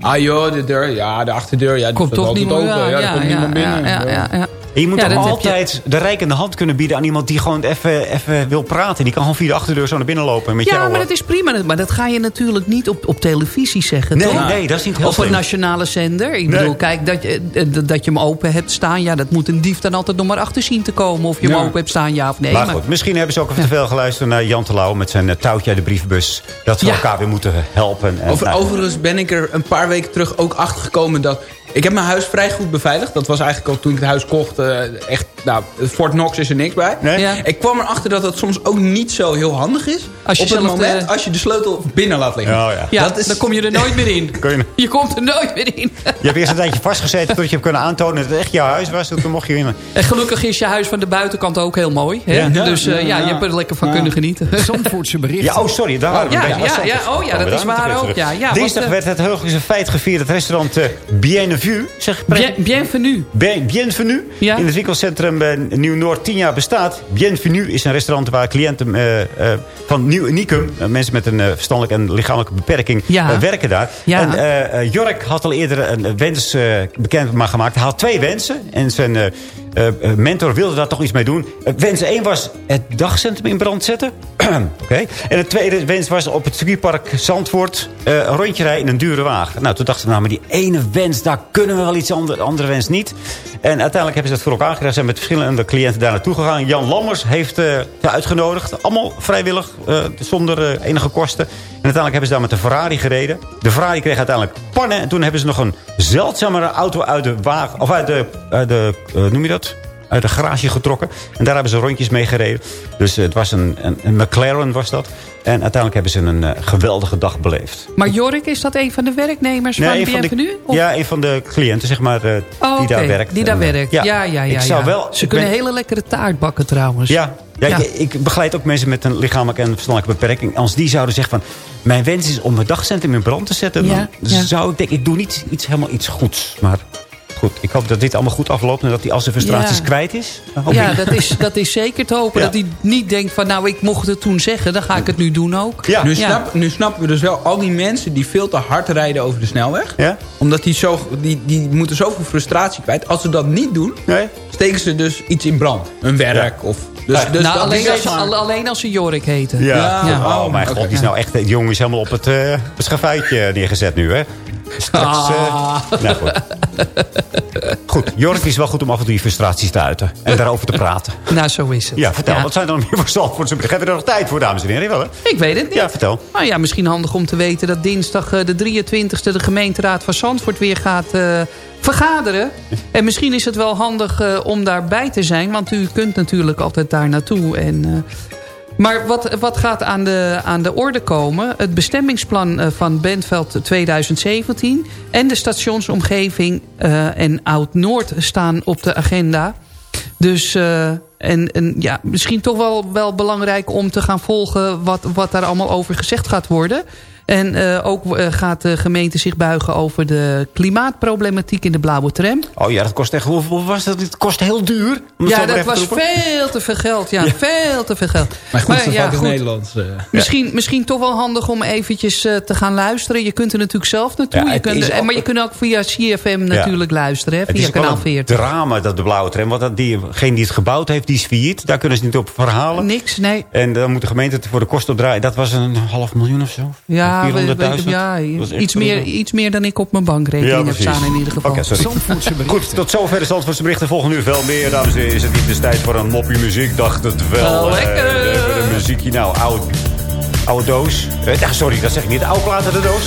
ah joh, de deur... Ja, de achterdeur... Ja, die Komt toch niet meer open. Ja, er komt niemand binnen. Ja, ja, ja. En je moet Ja, heb je- altijd de rijkende hand kunnen bieden aan iemand die gewoon even, even wil praten. Die kan gewoon via de achterdeur zo naar binnen lopen. en Met Ja, jou, maar eh, dat is prima. Maar dat ga je natuurlijk niet op, op televisie zeggen, Nee, toch? nee, dat is niet heel Op een nationale zender. Ik Nee. bedoel, kijk, dat je, eh, dat je hem open hebt staan... ja, dat moet een dief dan altijd nog maar achter zien te komen... of je hem open hebt staan, ja of nee. maar goed, misschien hebben ze ook even te veel geluisterd naar Jan Terlouw... met zijn eh, touwtje uit de brievenbus. Dat Ja. elkaar weer moeten helpen. En, Over, nou, overigens ben ik er een paar weken terug ook achter gekomen dat... Ik heb mijn huis vrij goed beveiligd. Dat was eigenlijk al toen ik het huis kocht. eh, echt, nou, Fort Knox is er niks bij. Nee? Ja. Ik kwam erachter dat het soms ook niet zo heel handig is. Als je op het moment de- als je de sleutel binnen laat liggen. Oh, ja. Ja, dat is- dan kom je er nooit meer in. Kun je, Je komt er nooit meer in. je hebt eerst een tijdje vastgezeten tot je hebt kunnen aantonen dat het echt jouw huis was. Toen mocht je in. En gelukkig is je huis van de buitenkant ook heel mooi. Hè? Ja. Dus eh, ja, Ja. je hebt er lekker van Ja. kunnen genieten. Zandvoortse berichten. Ja, oh sorry, daar waren we ja, een beetje ja, ja, oh ja, dat gekomen. is waar ook. Ja, ja, Dinsdag eh, werd het heugelijke feit gevierd. Het restaurant eh Bienvenue. Zeg, Bien, bienvenue. Bien- Bienvenue. Ja. In het winkelcentrum eh, Nieuw-Noord 10 jaar bestaat. Bienvenue is een restaurant waar cliënten eh, eh, van Nieuw Unicum... mensen met een eh, verstandelijke en lichamelijke beperking Ja. werken daar. Ja. En eh, eh, Jork had al eerder een wens eh, bekend maar gemaakt. Hij had twee wensen. En zijn eh, eh, mentor wilde daar toch iets mee doen. Eh, wens 1 was het dagcentrum in brand zetten. Oké. En de tweede wens was op het circuitpark Zandvoort... een rondje rijden in een dure wagen. Nou, toen dachten we, nou, maar die ene wens, daar kunnen we wel iets, andere, andere wens niet. En uiteindelijk hebben ze dat voor elkaar gekregen. Zijn met verschillende cliënten daar naartoe gegaan. Jan Lammers heeft ja, uitgenodigd. Allemaal vrijwillig, zonder enige kosten. En uiteindelijk hebben ze daar met de Ferrari gereden. De Ferrari kreeg uiteindelijk En toen hebben ze nog een zeldzamere auto uit de wagen... Of uit de, uit de eh, noem je dat? uit de garage getrokken. En daar hebben ze rondjes mee gereden. Dus het was een, een, een McLaren was dat. En uiteindelijk hebben ze een eh, geweldige dag beleefd. Maar Jorik, is dat een van de werknemers Nee, van de-? Of- Ja, een van de cliënten, zeg maar, eh, Oh, die daar oké, werkt. Die daar En, werkt. Ja, ja, ja. Ik zou ja. wel... Ze kunnen ben- hele lekkere taart bakken trouwens. Ja, ja, Ja. Ik, ik begeleid ook mensen met een lichamelijke en verstandelijke beperking. Als die zouden zeggen van... Mijn wens is om mijn dagcentrum in brand te zetten. Ja, dan ja. zou ik denken, ik doe niet iets, helemaal iets goeds. Maar goed, ik hoop dat dit allemaal goed afloopt. En dat hij al zijn frustraties Ja. kwijt is. Ja, ik- dat is, dat is zeker te hopen. Ja. Dat hij niet denkt van, nou, ik mocht het toen zeggen. Dan ga ik het nu doen ook. Nu, snap, nu snappen we dus wel al die mensen die veel te hard rijden over de snelweg. Ja? Omdat die, zo, die, die moeten zoveel frustratie kwijt. Als ze dat niet doen, steken ze dus iets in brand. Hun werk of... Dus, dus nou, alleen, als, maar- al- alleen als ze Jorik heten. Ja. Ja. Oh, mijn god, die is nou echt... De jongen is helemaal op het, eh het schavuitje neergezet nu, hè? Straks... eh, Ah. nou goed. Goed, Jork is wel goed om af en toe je frustraties te uiten. En daarover te praten. Nou, zo is het. Ja, vertel. Ja. Wat zijn er dan meer voor Zandvoortse berichten? Hebben we er nog tijd voor, dames en heren? Wel, hè? Ik weet het niet. Ja, vertel. Nou ja, misschien handig om te weten dat dinsdag eh, de 23e... de gemeenteraad van Zandvoort weer gaat eh, vergaderen. En misschien is het wel handig eh, om daarbij te zijn. Want u kunt natuurlijk altijd daar naartoe. En, eh, maar wat, wat gaat aan de, aan de orde komen? Het bestemmingsplan eh, van Bentveld 2017... en de stationsomgeving eh, en Oud-Noord staan op de agenda... Dus eh, en, en ja, misschien toch wel, wel belangrijk om te gaan volgen wat, wat daar allemaal over gezegd gaat worden. En eh, ook eh, gaat de gemeente zich buigen over de klimaatproblematiek in de blauwe tram. Oh ja, dat kost echt... Hoeveel was dat? Het kost heel duur. het Ja, maar dat was roepen. veel te veel geld. Ja, veel te veel geld. Maar goed, zo ja, vaak is goed. Nederlands. eh. Misschien, misschien toch wel handig om eventjes eh, te gaan luisteren. Je kunt er natuurlijk zelf naartoe. Ja, je het kunt, is en, maar ook- je kunt ook via CFM natuurlijk luisteren. Hè, Het via is ook wel kanaal een 40. drama, dat de blauwe tram. Want dat diegene die het gebouwd heeft, die is failliet. Daar kunnen ze niet op verhalen. Niks, nee. En dan moet de gemeente het voor de kosten opdraaien. Dat was een half miljoen of zo? Ja, we- 400.000? we- ja iets, meer, iets meer dan ik op mijn bankrekening heb staan in ieder geval. Oké, sorry. Goed, tot zover de Zandvoortse berichten. Volgende uur veel meer, dames en heren. Is het niet dus tijd voor een moppie muziek? Dacht het wel. Wel Eh, hebben een muziekje. Nou, oud, oude doos. Eh, sorry, dat zeg ik niet. Oude platen de doos.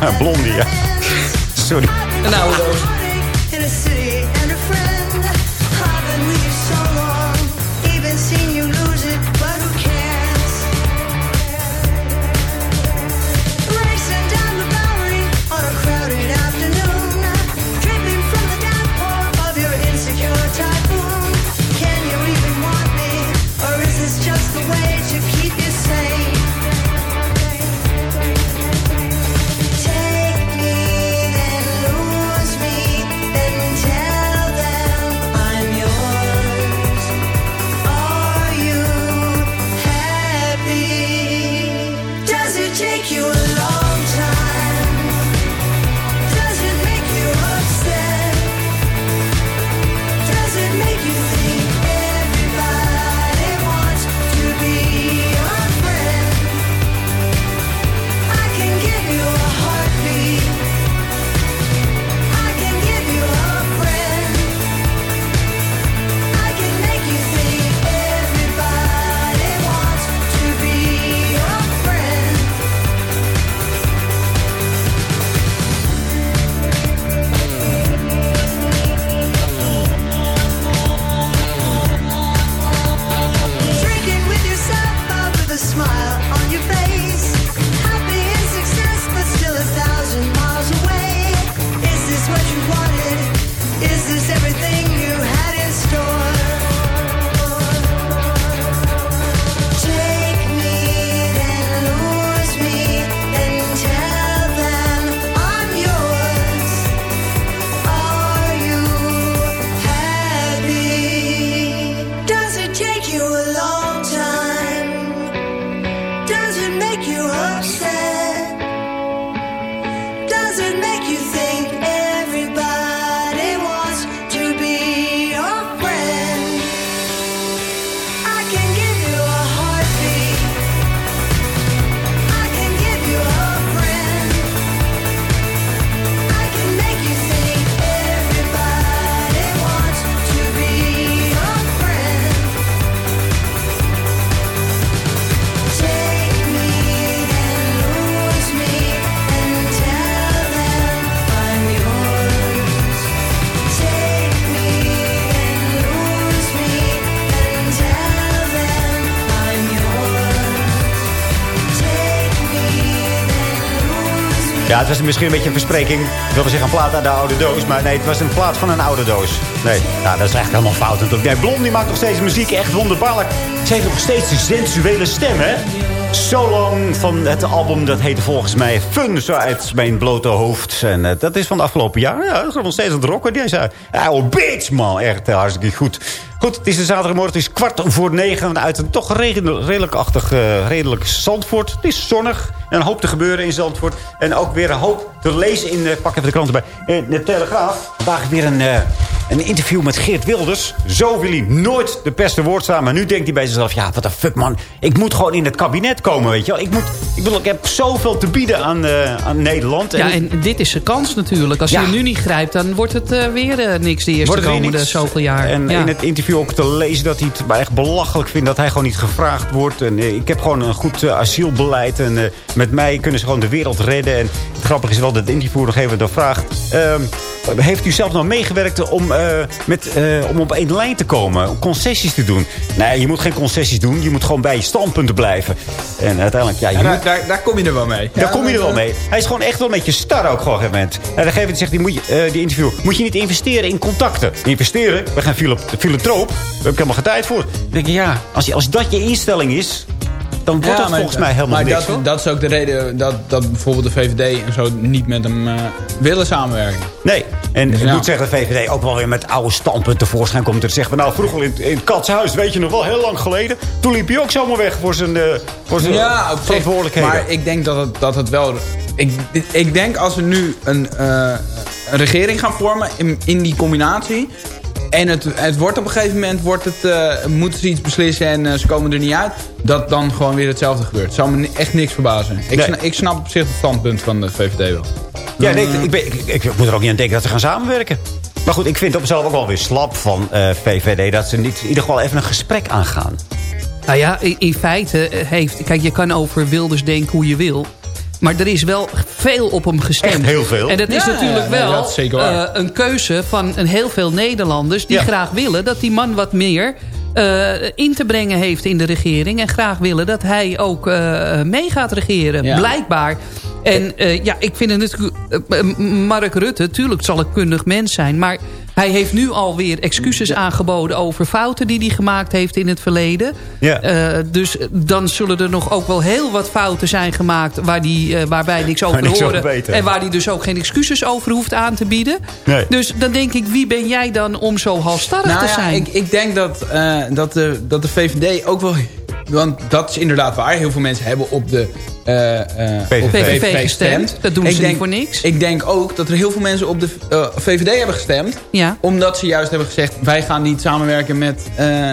Ja, blondie, ja. Sorry. Een oude doos. Ja, het was misschien een beetje een verspreking. Ik wilde zeggen een plaat uit de oude doos. Maar nee, het was een plaat van een oude doos. Nee, nou, dat is eigenlijk helemaal fout. natuurlijk. Nee, Blondie maakt nog steeds muziek. Echt wonderbaarlijk. Ze heeft nog steeds een sensuele stem, hè? So Long van het album, dat heette volgens mij Fun, zo uit mijn blote hoofd. En eh, dat is van de afgelopen jaar. Ja, dat is nog steeds aan het rocken. Die zei, oh bitch man, echt eh, hartstikke goed. Goed, het is de zaterdagmorgen, het is kwart voor negen. Uit een toch redelijk, redelijk-achtig, eh, redelijk Zandvoort. Het is zonnig en een hoop te gebeuren in Zandvoort. En ook weer een hoop te lezen in, eh, pak even de krant erbij, in de Telegraaf. Vandaag weer een, eh, een interview met Geert Wilders. Zo wil hij nooit de beste woord staan. Maar nu denkt hij bij zichzelf, ja, wat een fuck man. Ik moet gewoon in het kabinet komen, weet je wel. Ik, moet, ik, bedoel, ik heb zoveel te bieden aan, eh, aan Nederland. Ja, en dit is zijn kans natuurlijk. Als Ja. je hem nu niet grijpt, dan wordt het weer niks de eerste er komende zoveel jaar. En ja. in het interview ook te lezen dat hij het maar echt belachelijk vindt... dat hij gewoon niet gevraagd wordt. En, ik heb gewoon een goed asielbeleid. En met mij kunnen ze gewoon de wereld redden. En het grappige is wel dat de interviewer nog even dan vraagt... ehm, heeft u zelf nou meegewerkt om, eh, met, eh, om op één lijn te komen? Om concessies te doen? Nee, je moet geen concessies doen. Je moet gewoon bij je standpunten blijven. En uiteindelijk, ja, je Ja, daar, moet- daar, daar kom je er wel mee. daar kom je er wel mee. Hij is gewoon echt wel een beetje star ook gewoon op een gegeven moment. En gegeven moment zegt hij, moet je, eh, die interview... moet je niet investeren in contacten. Investeren? We gaan filantroop. Daar heb ik helemaal geen tijd voor. Dan denk je, ja, als, je, als dat je instelling is... dan wordt Ja, dat maar- volgens mij helemaal maar niks. dat, is ook de reden dat, dat bijvoorbeeld de VVD en zo niet met hem eh, willen samenwerken. Nee, en ik Ja. moet zeggen de VVD ook wel weer met oude standpunten tevoorschijn komt. Zeggen van, nou, vroeger in, in Katshuis, weet je nog wel, heel lang geleden. Toen liep hij ook zomaar weg voor zijn, eh, voor zijn Ja, verantwoordelijkheden. Maar ik denk dat het, dat het wel... Ik, ik denk als we nu een, eh, een regering gaan vormen in, in die combinatie... en het, het wordt op een gegeven moment... Wordt het, eh, moeten ze iets beslissen en eh, ze komen er niet uit... dat dan gewoon weer hetzelfde gebeurt. Het zou me echt niks verbazen. Ik, Nee. ik snap op zich het standpunt van de VVD wel. Ja, nee, ik, ik, ben- ik, ik- ik moet er ook niet aan denken dat ze gaan samenwerken. Maar goed, ik vind het op mezelf ook wel weer slap van eh, VVD... dat ze niet in ieder geval even een gesprek aangaan. Nou ja, in, in feite eh, heeft... Kijk, je kan over Wilders denken hoe je wil. Maar er is wel veel op hem gestemd. Echt heel veel. En dat is Ja, natuurlijk wel is eh, een keuze van een heel veel Nederlanders... die Ja. graag willen dat die man wat meer eh, in te brengen heeft in de regering. En graag willen dat hij ook eh, mee gaat regeren. Ja. Blijkbaar. En eh, ja, ik vind het natuurlijk... Mark Rutte, tuurlijk zal een kundig mens zijn... maar hij heeft nu alweer excuses aangeboden... over fouten die hij gemaakt heeft in het verleden. Ja. Eh, dus dan zullen er nog ook wel heel wat fouten zijn gemaakt... Waar die, eh, waar wij niks over niks horen. weten. en waar hij dus ook geen excuses over hoeft aan te bieden. Nee. Dus dan denk ik, wie ben jij dan om zo halstarrig Nou te ja, zijn? ik, ik denk dat, eh, dat, de, dat de VVD ook wel... Want dat is inderdaad waar. Heel veel mensen hebben op de eh, eh, PVV. op PVV gestemd. Dat doen Ik ze denk- niet voor niks. Ik denk ook dat er heel veel mensen op de eh, VVD hebben gestemd. Ja. Omdat ze juist hebben gezegd... wij gaan niet samenwerken met, eh,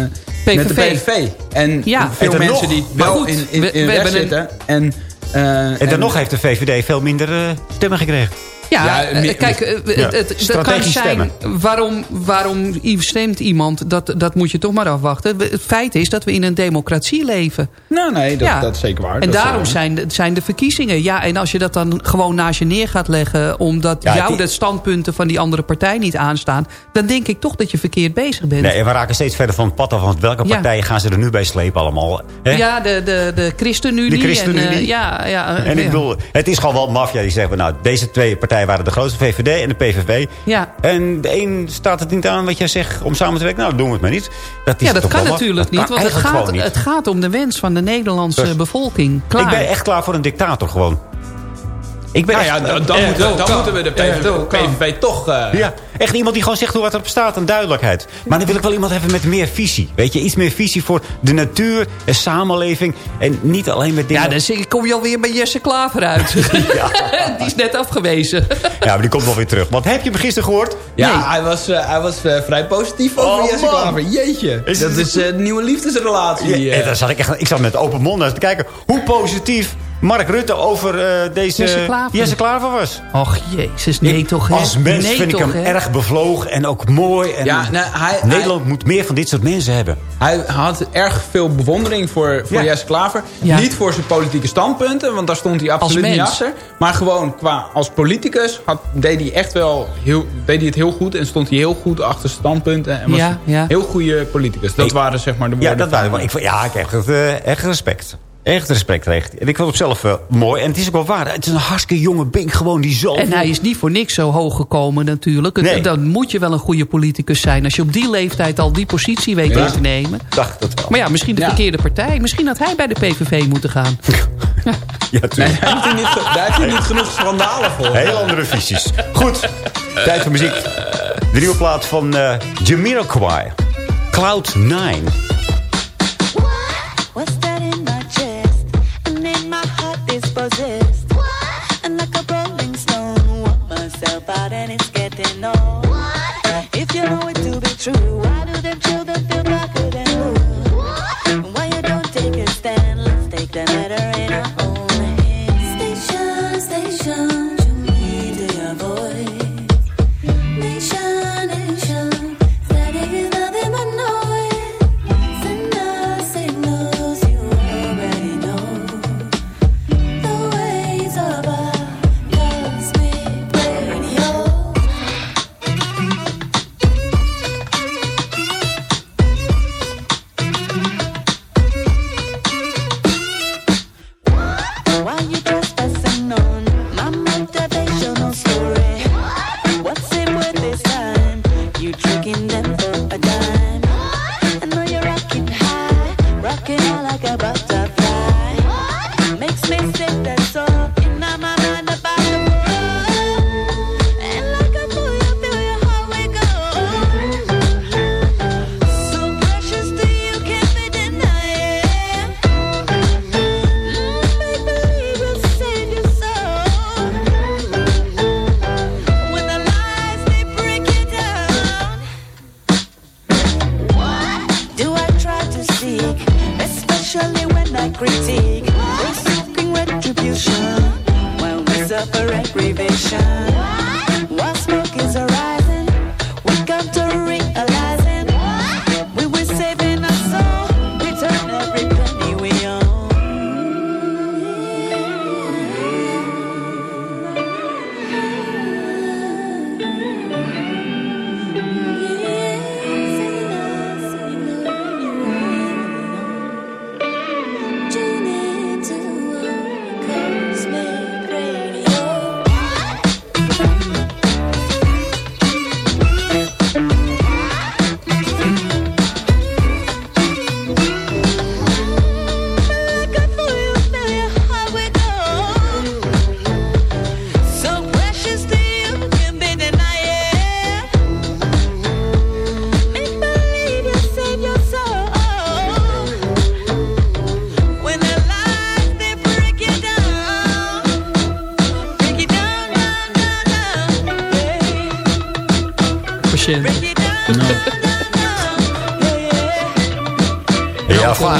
eh, met de PVV. En Ja. veel En mensen nog. die wel goed, in, in, in we een- zitten. En, eh, En dan nog heeft de VVD veel minder eh, stemmen gekregen. Ja, Ja, eh, kijk, eh, het, Ja, het, dat kan zijn... Waarom, waarom stemt iemand, dat, dat moet je toch maar afwachten. Het feit is dat we in een democratie leven. Nou nee, dat, Ja. dat is zeker waar. En daarom waar. zijn de, zijn de verkiezingen. Ja, en als je dat dan gewoon naast je neer gaat leggen... omdat jou die- de standpunten van die andere partij niet aanstaan... dan denk ik toch dat je verkeerd bezig bent. Nee, en we raken steeds verder van het pad af. Want welke partijen gaan ze er nu bij slepen allemaal? Ja, de, de, de ChristenUnie. De ChristenUnie. En, eh, ja, ja, En ik bedoel, het is gewoon wel maffia die zeggen... Nou, deze twee partijen waren de grootste, VVD en de PVV. Ja. En de een staat het niet aan wat jij zegt om samen te werken. Nou, doen we het maar niet. Dat is Ja, dat kan natuurlijk Dat niet. kan Want het gaat, niet. het gaat om de wens van de Nederlandse Dus- bevolking. Klaar. Ik ben echt klaar voor een dictator gewoon. Ik ben Nou echt, ja, dan, dan, Eh, moeten, dan kan. moeten we de Eh, PVV, toch... eh, Ja, echt iemand die gewoon zegt hoe wat erop staat. Een duidelijkheid. Maar dan wil ik wel iemand hebben met meer visie. Weet je, iets meer visie voor de natuur, de samenleving. En niet alleen met dingen... Ja, dan kom je alweer bij Jesse Klaver uit. Die is net afgewezen. Ja, maar die komt wel weer terug. Want heb je hem gisteren gehoord? Ja, Nee. hij was, eh, hij was eh, vrij positief over Oh, Jesse man. Klaver. Jeetje, Is dat het- is eh, een nieuwe liefdesrelatie. Ja, en daar zat ik, echt, ik zat met open mond naar te kijken hoe positief Mark Rutte over eh, deze Jesse Klaver. Jesse Klaver was. Och jezus, nee Ik- toch hè? Als mens nee, vind ik hem hè? erg bevlogen en ook mooi. En Ja, nou, hij, Nederland moet meer van dit soort mensen hebben. Hij, had erg veel bewondering voor, voor Ja. Jesse Klaver. Ja. Niet voor zijn politieke standpunten, want daar stond hij absoluut niet achter. Maar gewoon qua, als politicus had, deed hij echt wel heel, deed hij het heel goed. En stond hij heel goed achter zijn standpunten. En was Ja, een ja. heel goede politicus. Dat Ik- waren zeg maar de Ja, woorden dat van- waren, ik, vond- ja, ik heb echt, eh, echt respect. Echt respect terecht. En ik vond het zelf wel mooi. En het is ook wel waar. Het is een hartstikke jonge bink gewoon die zo... En hij is niet voor niks zo hoog gekomen natuurlijk. Nee. Dan moet je wel een goede politicus zijn. Als je op die leeftijd al die positie weet Ja. in te nemen. dacht dat wel. Maar ja, misschien de Ja. verkeerde partij. Misschien had hij bij de PVV moeten gaan. Ja, Nee, tuurlijk. daar heeft hij niet, daar heeft hij niet genoeg schandalen voor. Heel andere visies. Goed, tijd voor muziek. De nieuwe plaat van eh Jamiroquai. Cloud 9. Know it to be true, why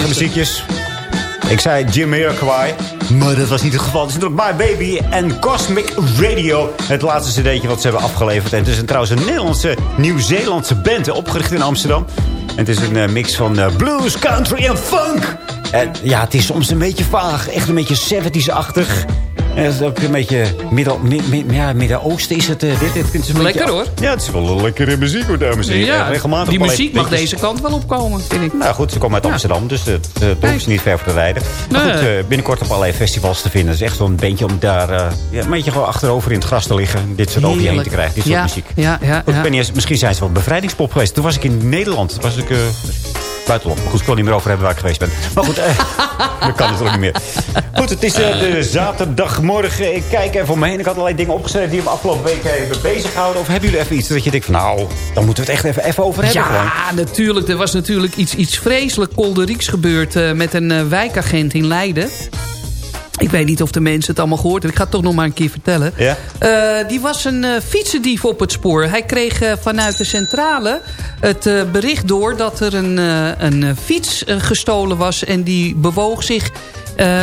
Muziekjes. Ik zei Jamiroquai. Maar dat was niet het geval. Het is natuurlijk My Baby en Cosmic Radio. Het laatste cd'tje wat ze hebben afgeleverd. En het is een, trouwens een Nederlandse, Nieuw-Zeelandse band. Opgericht in Amsterdam. En het is een eh, mix van eh, blues, country en funk. En ja, het is soms een beetje vaag. Echt een beetje 70s-achtig. En het is ook een beetje ja, Midden-Oosten is het. eh, dit, dit, het is een Lekker, beetje- hoor. Ja, het is wel een lekkere muziek hoor, dames en heren. Ja, Regelmatig die muziek mag deze kant wel opkomen, vind ik. nou goed, ze komen uit Amsterdam, dus het uh, hoeft ze niet ver voor te rijden. Maar Nee. goed, eh, binnenkort op allerlei festivals te vinden. Het is echt wel een beetje om daar eh, ja, een beetje gewoon achterover in het gras te liggen. Dit soort over je heen te krijgen, dit soort Ja, muziek. ja, ja, Goed, ja. Ik weet niet eens, misschien zijn ze wel bevrijdingspop geweest. Toen was ik in Nederland. Toen was ik eh, buitenland. Maar goed, ik kon niet meer over hebben waar ik geweest ben. Maar goed, eh, dat kan natuurlijk niet meer. Goed, het is eh, de zaterdagmorgen. Ik kijk even om me heen. Ik had allerlei dingen opgeschreven die me afgelopen week hebben bezig gehouden. Of hebben jullie even iets dat je denkt van nou, dan moeten we het echt even, even over hebben gewoon. Ja, natuurlijk. Er was natuurlijk iets, iets vreselijk kolderieks gebeurd eh, met een wijkagent in Leiden. Ik weet niet of de mensen het allemaal gehoord hebben. Ik ga het toch nog maar een keer vertellen. Ja? Eh, die was een eh, fietsendief op het spoor. Hij kreeg eh, vanuit de centrale het bericht door... dat er een, een fiets gestolen was. En die bewoog zich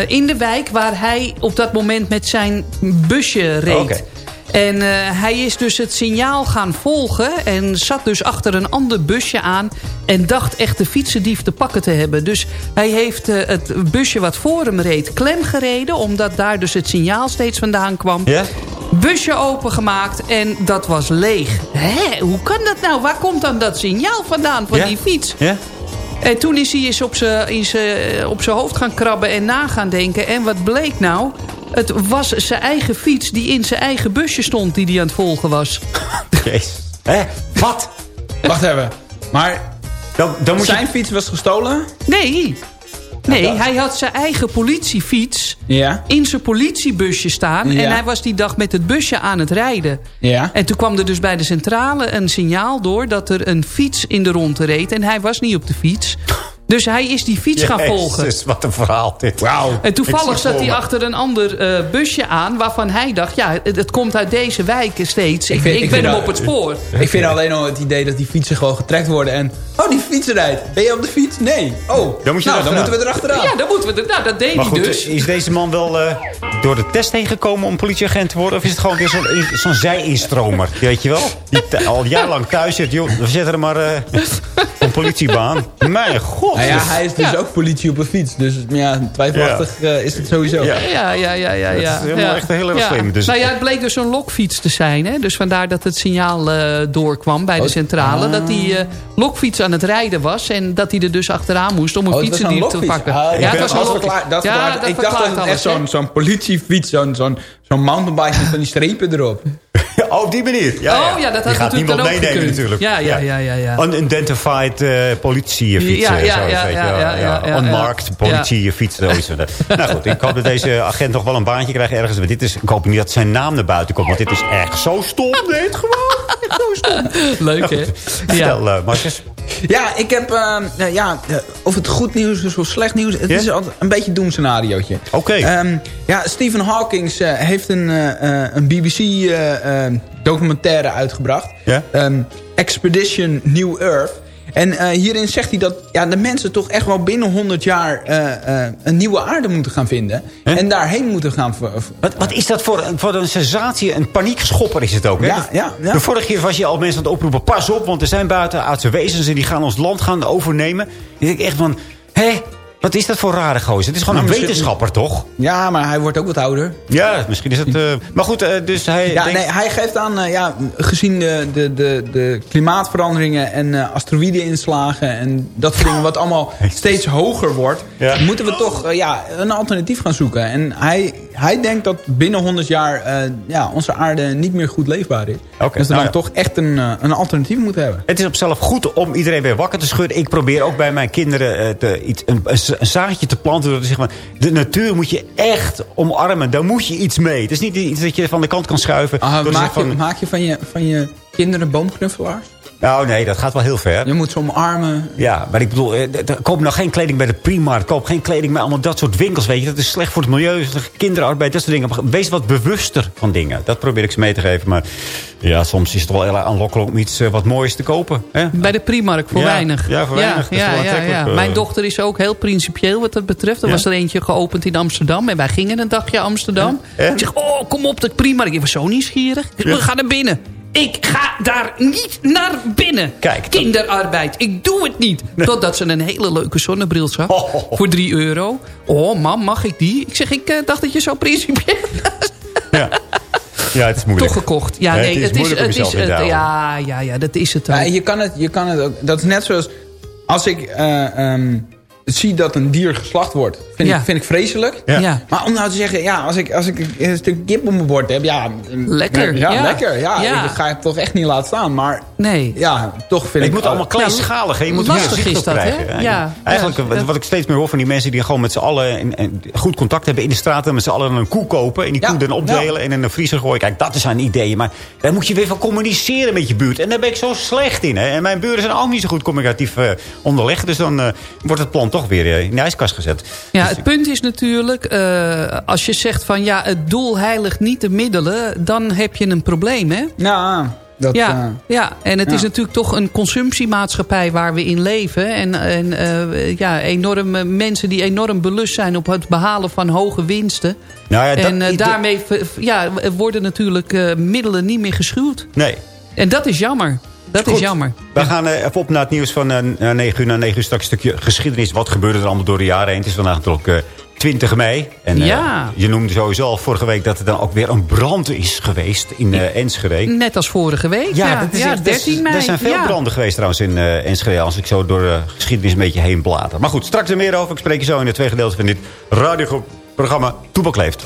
in de wijk... waar hij op dat moment met zijn busje reed. Oké. En eh, hij is dus het signaal gaan volgen... en zat dus achter een ander busje aan... en dacht echt de fietsendief te pakken te hebben. Dus hij heeft eh, het busje wat voor hem reed klem gereden... omdat daar dus het signaal steeds vandaan kwam. Ja? Busje opengemaakt en dat was leeg. Hé, hoe kan dat nou? Waar komt dan dat signaal vandaan van Ja? die fiets? Ja? En toen is hij eens op zijn hoofd gaan krabben en na gaan denken. En wat bleek nou? Het was zijn eigen fiets die in zijn eigen busje stond... die hij aan het volgen was. Jezus. Hé, wat? Wacht even. Maar Dan, dan moet zijn je... fiets was gestolen? Nee, nee hij had zijn eigen politiefiets Ja. in zijn politiebusje staan. Ja. En hij was die dag met het busje aan het rijden. Ja. En toen kwam er dus bij de centrale een signaal door... dat er een fiets in de ronde reed. En hij was niet op de fiets. Dus hij is die fiets gaan volgen. Jezus, wat een verhaal dit. Wauw. En toevallig zat hij achter een ander eh, busje aan... waarvan hij dacht, ja, het, het komt uit deze wijk steeds. Ik, vind- ik ik ben hem op het spoor. Ik vind alleen al het idee dat die fietsen gewoon getrekt worden en... Oh, die fietsen rijdt. Ben je op de fiets? Nee. Oh, Dan moet je nou, dan moeten we erachteraan. Ja, dan moeten we... er- Nou, dat deed Maar hij goed, dus. is deze man wel eh, door de test heen gekomen om politieagent te worden? Of is het gewoon weer zo'n zo'n zij-instromer? Weet je wel? Die al jarenlang thuis zit. Joh, we zetten er maar eh, een politiebaan. Mijn god. Nou ja, hij is dus Ja. ook politie op een fiets. Dus ja, twijfelachtig eh, is het sowieso. Ja. Ja, ja, ja, ja. ja. Dat is helemaal ja. echt heel erg ja. slim. Dus- nou ja, het bleek dus een lokfiets te zijn. Hè? Dus vandaar dat het signaal eh, doorkwam bij de Oh, centrale. ah. Dat die eh, lokfiets aan het rijden was. En dat hij er dus achteraan moest om een Oh, het was een fietsendier te pakken. Ah, ja, ik het was een dat lokfiets. dat ja, verklaart- dat ik dacht dat het echt zo'n zo'n politiefiets, zo'n zo'n zo'n mountainbike met van die strepen erop. Oh, op die manier. Ja, Oh, ja, dat had gaat natuurlijk niemand dan ook meenemen gekund. natuurlijk. Ja, ja, ja, ja, ja. Unidentified politiefiets. Ja, ja, zo, ja, weet je ja, wel. ja, ja, ja, Unmarked politiefiets. nou goed, ik hoop dat deze agent nog wel een baantje krijgt ergens. Want dit is, ik hoop niet dat zijn naam naar buiten komt. Want dit is echt zo stom. Dit gewoon. Leuk, hè? Ja. Vertel, eh, Marcus. Ja, ik heb, eh, eh, ja, eh, of het goed nieuws is of slecht nieuws. Het Ja? is altijd een beetje een doemscenariootje. Oké. Ehm, ja, Stephen Hawking eh, heeft een, eh, eh, een BBC-documentaire uitgebracht. Ja? Ehm, Expedition New Earth. En eh, hierin zegt hij dat ja, de mensen toch echt wel binnen 100 jaar eh, eh, een nieuwe aarde moeten gaan vinden. En daarheen moeten gaan. Wat, wat is dat voor, een- voor een sensatie? Een paniekschopper is het ook, hè? Ja, ja, ja. De vorige keer was je al mensen aan het oproepen... pas op, want er zijn buitenaardse wezens... en die gaan ons land gaan overnemen. Ik denk echt van... hé, wat is dat voor rare gozer? Het is gewoon een misschien- wetenschapper, toch? Ja, maar hij wordt ook wat ouder. Ja, misschien is het... eh, maar goed, eh, dus hij Ja, denkt... nee, hij geeft aan, eh, ja, gezien de, de, de, de klimaatveranderingen en asteroïdeninslagen en dat soort dingen, wat allemaal steeds hoger wordt, Ja. moeten we toch ja, een alternatief gaan zoeken. En hij, hij denkt dat binnen 100 jaar eh, ja, onze aarde niet meer goed leefbaar is. Dus we nou dan ja. toch echt een, eh, een alternatief moeten hebben. Het is op zichzelf goed om iedereen weer wakker te schudden. Ik probeer ook bij mijn kinderen eh, te, iets, een, zaadje te planten. Door te zeggen, de natuur moet je echt omarmen. Daar moet je iets mee. Het is niet iets dat je van de kant kan schuiven. Maak, je, van, maak je van je, van je kinderen boomknuffelaars? Nou nee, dat gaat wel heel ver. Je moet ze omarmen. Ja, maar ik bedoel, eh, koop nou geen kleding bij de Primark. Koop geen kleding bij allemaal dat soort winkels, weet je. Dat is slecht voor het milieu, kinderarbeid, dat soort dingen. Wees wat bewuster van dingen. Dat probeer ik ze mee te geven. Maar ja, soms is het wel heel aanlokkelijk om iets eh, wat moois te kopen. Hè? Bij de Primark, voor Ja, weinig. ja, voor weinig. Dat Ja, wel ja, ja, aantrekkelijk, eh. Mijn dochter is ook heel principieel wat dat betreft. Er Ja? was er eentje geopend in Amsterdam. En wij gingen een dagje Amsterdam. Ja? Ik zeg, oh, kom op de Primark. Ik was zo nieuwsgierig. Ja. We gaan naar binnen. Ik ga daar niet naar binnen. Kijk. Kinderarbeid. Ik doe het niet. Totdat ze een hele leuke zonnebril zag. Oh. Voor 3 euro. Oh, mam, mag ik die? Ik zeg, ik eh, dacht dat je zo principieel was. Ja. ja, het is moeilijk. Toch gekocht. Ja, nee, het is het is, het- ja, ja, ja, dat is het ook. Ja, je kan het, je kan het ook. Dat is net zoals als ik eh, ehm, zie dat een dier geslacht wordt, vind, Ja. ik, vind ik vreselijk. Ja. Ja. Maar om nou te zeggen, ja, als ik, als ik een stuk kip op mijn bord heb, ja, Lekker, Ja, ja. lekker. Ja, Ja. ik ga het toch echt niet laten staan. Maar Nee. ja, toch vind Het ik. moet allemaal kleinschalig. hè. Je moet lastig meer zicht is op dat, hè? krijgen. Ja. Eigenlijk, wat, ik steeds meer hoor van die mensen... die gewoon met z'n allen in- in- goed contact hebben in de straat... en met z'n allen een koe kopen... en die Ja. koe dan opdelen en in een vriezer gooien. Kijk, dat is een idee. Maar daar moet je weer van communiceren met je buurt. En daar ben ik zo slecht in. Hè. En mijn buren zijn ook niet zo goed communicatief eh, onderlegd. Dus dan eh, wordt het plan toch weer eh, in de ijskast gezet. Ja, Dus het punt is natuurlijk, eh, als je zegt van ja, het doel heiligt niet de middelen, dan heb je een probleem, hè? Ja, dat, ja, eh, ja, en het ja. is natuurlijk toch een consumptiemaatschappij waar we in leven. En, en eh, ja, enorme mensen die enorm belust zijn op het behalen van hoge winsten. Nou ja, dat- en daarmee ja, worden natuurlijk eh, middelen niet meer geschuwd. Nee. En dat is jammer. Dat is jammer. We gaan eh, even op naar het nieuws van eh 9 uur. Na 9 uur straks een stukje geschiedenis. Wat gebeurde er allemaal door de jaren heen? Het is vandaag natuurlijk eh, 20 mei. En eh, Ja. je noemde sowieso al vorige week dat er dan ook weer een brand is geweest in eh Enschede. Net als vorige week. Ja, dat is ja, dat is- 13 mei. Er zijn veel ja. branden geweest trouwens in eh Enschede. Als ik zo door de geschiedenis een beetje heen blader. Maar goed, straks er meer over. Ik spreek je zo in de twee gedeelten van dit radioprogramma Toebak Leeft.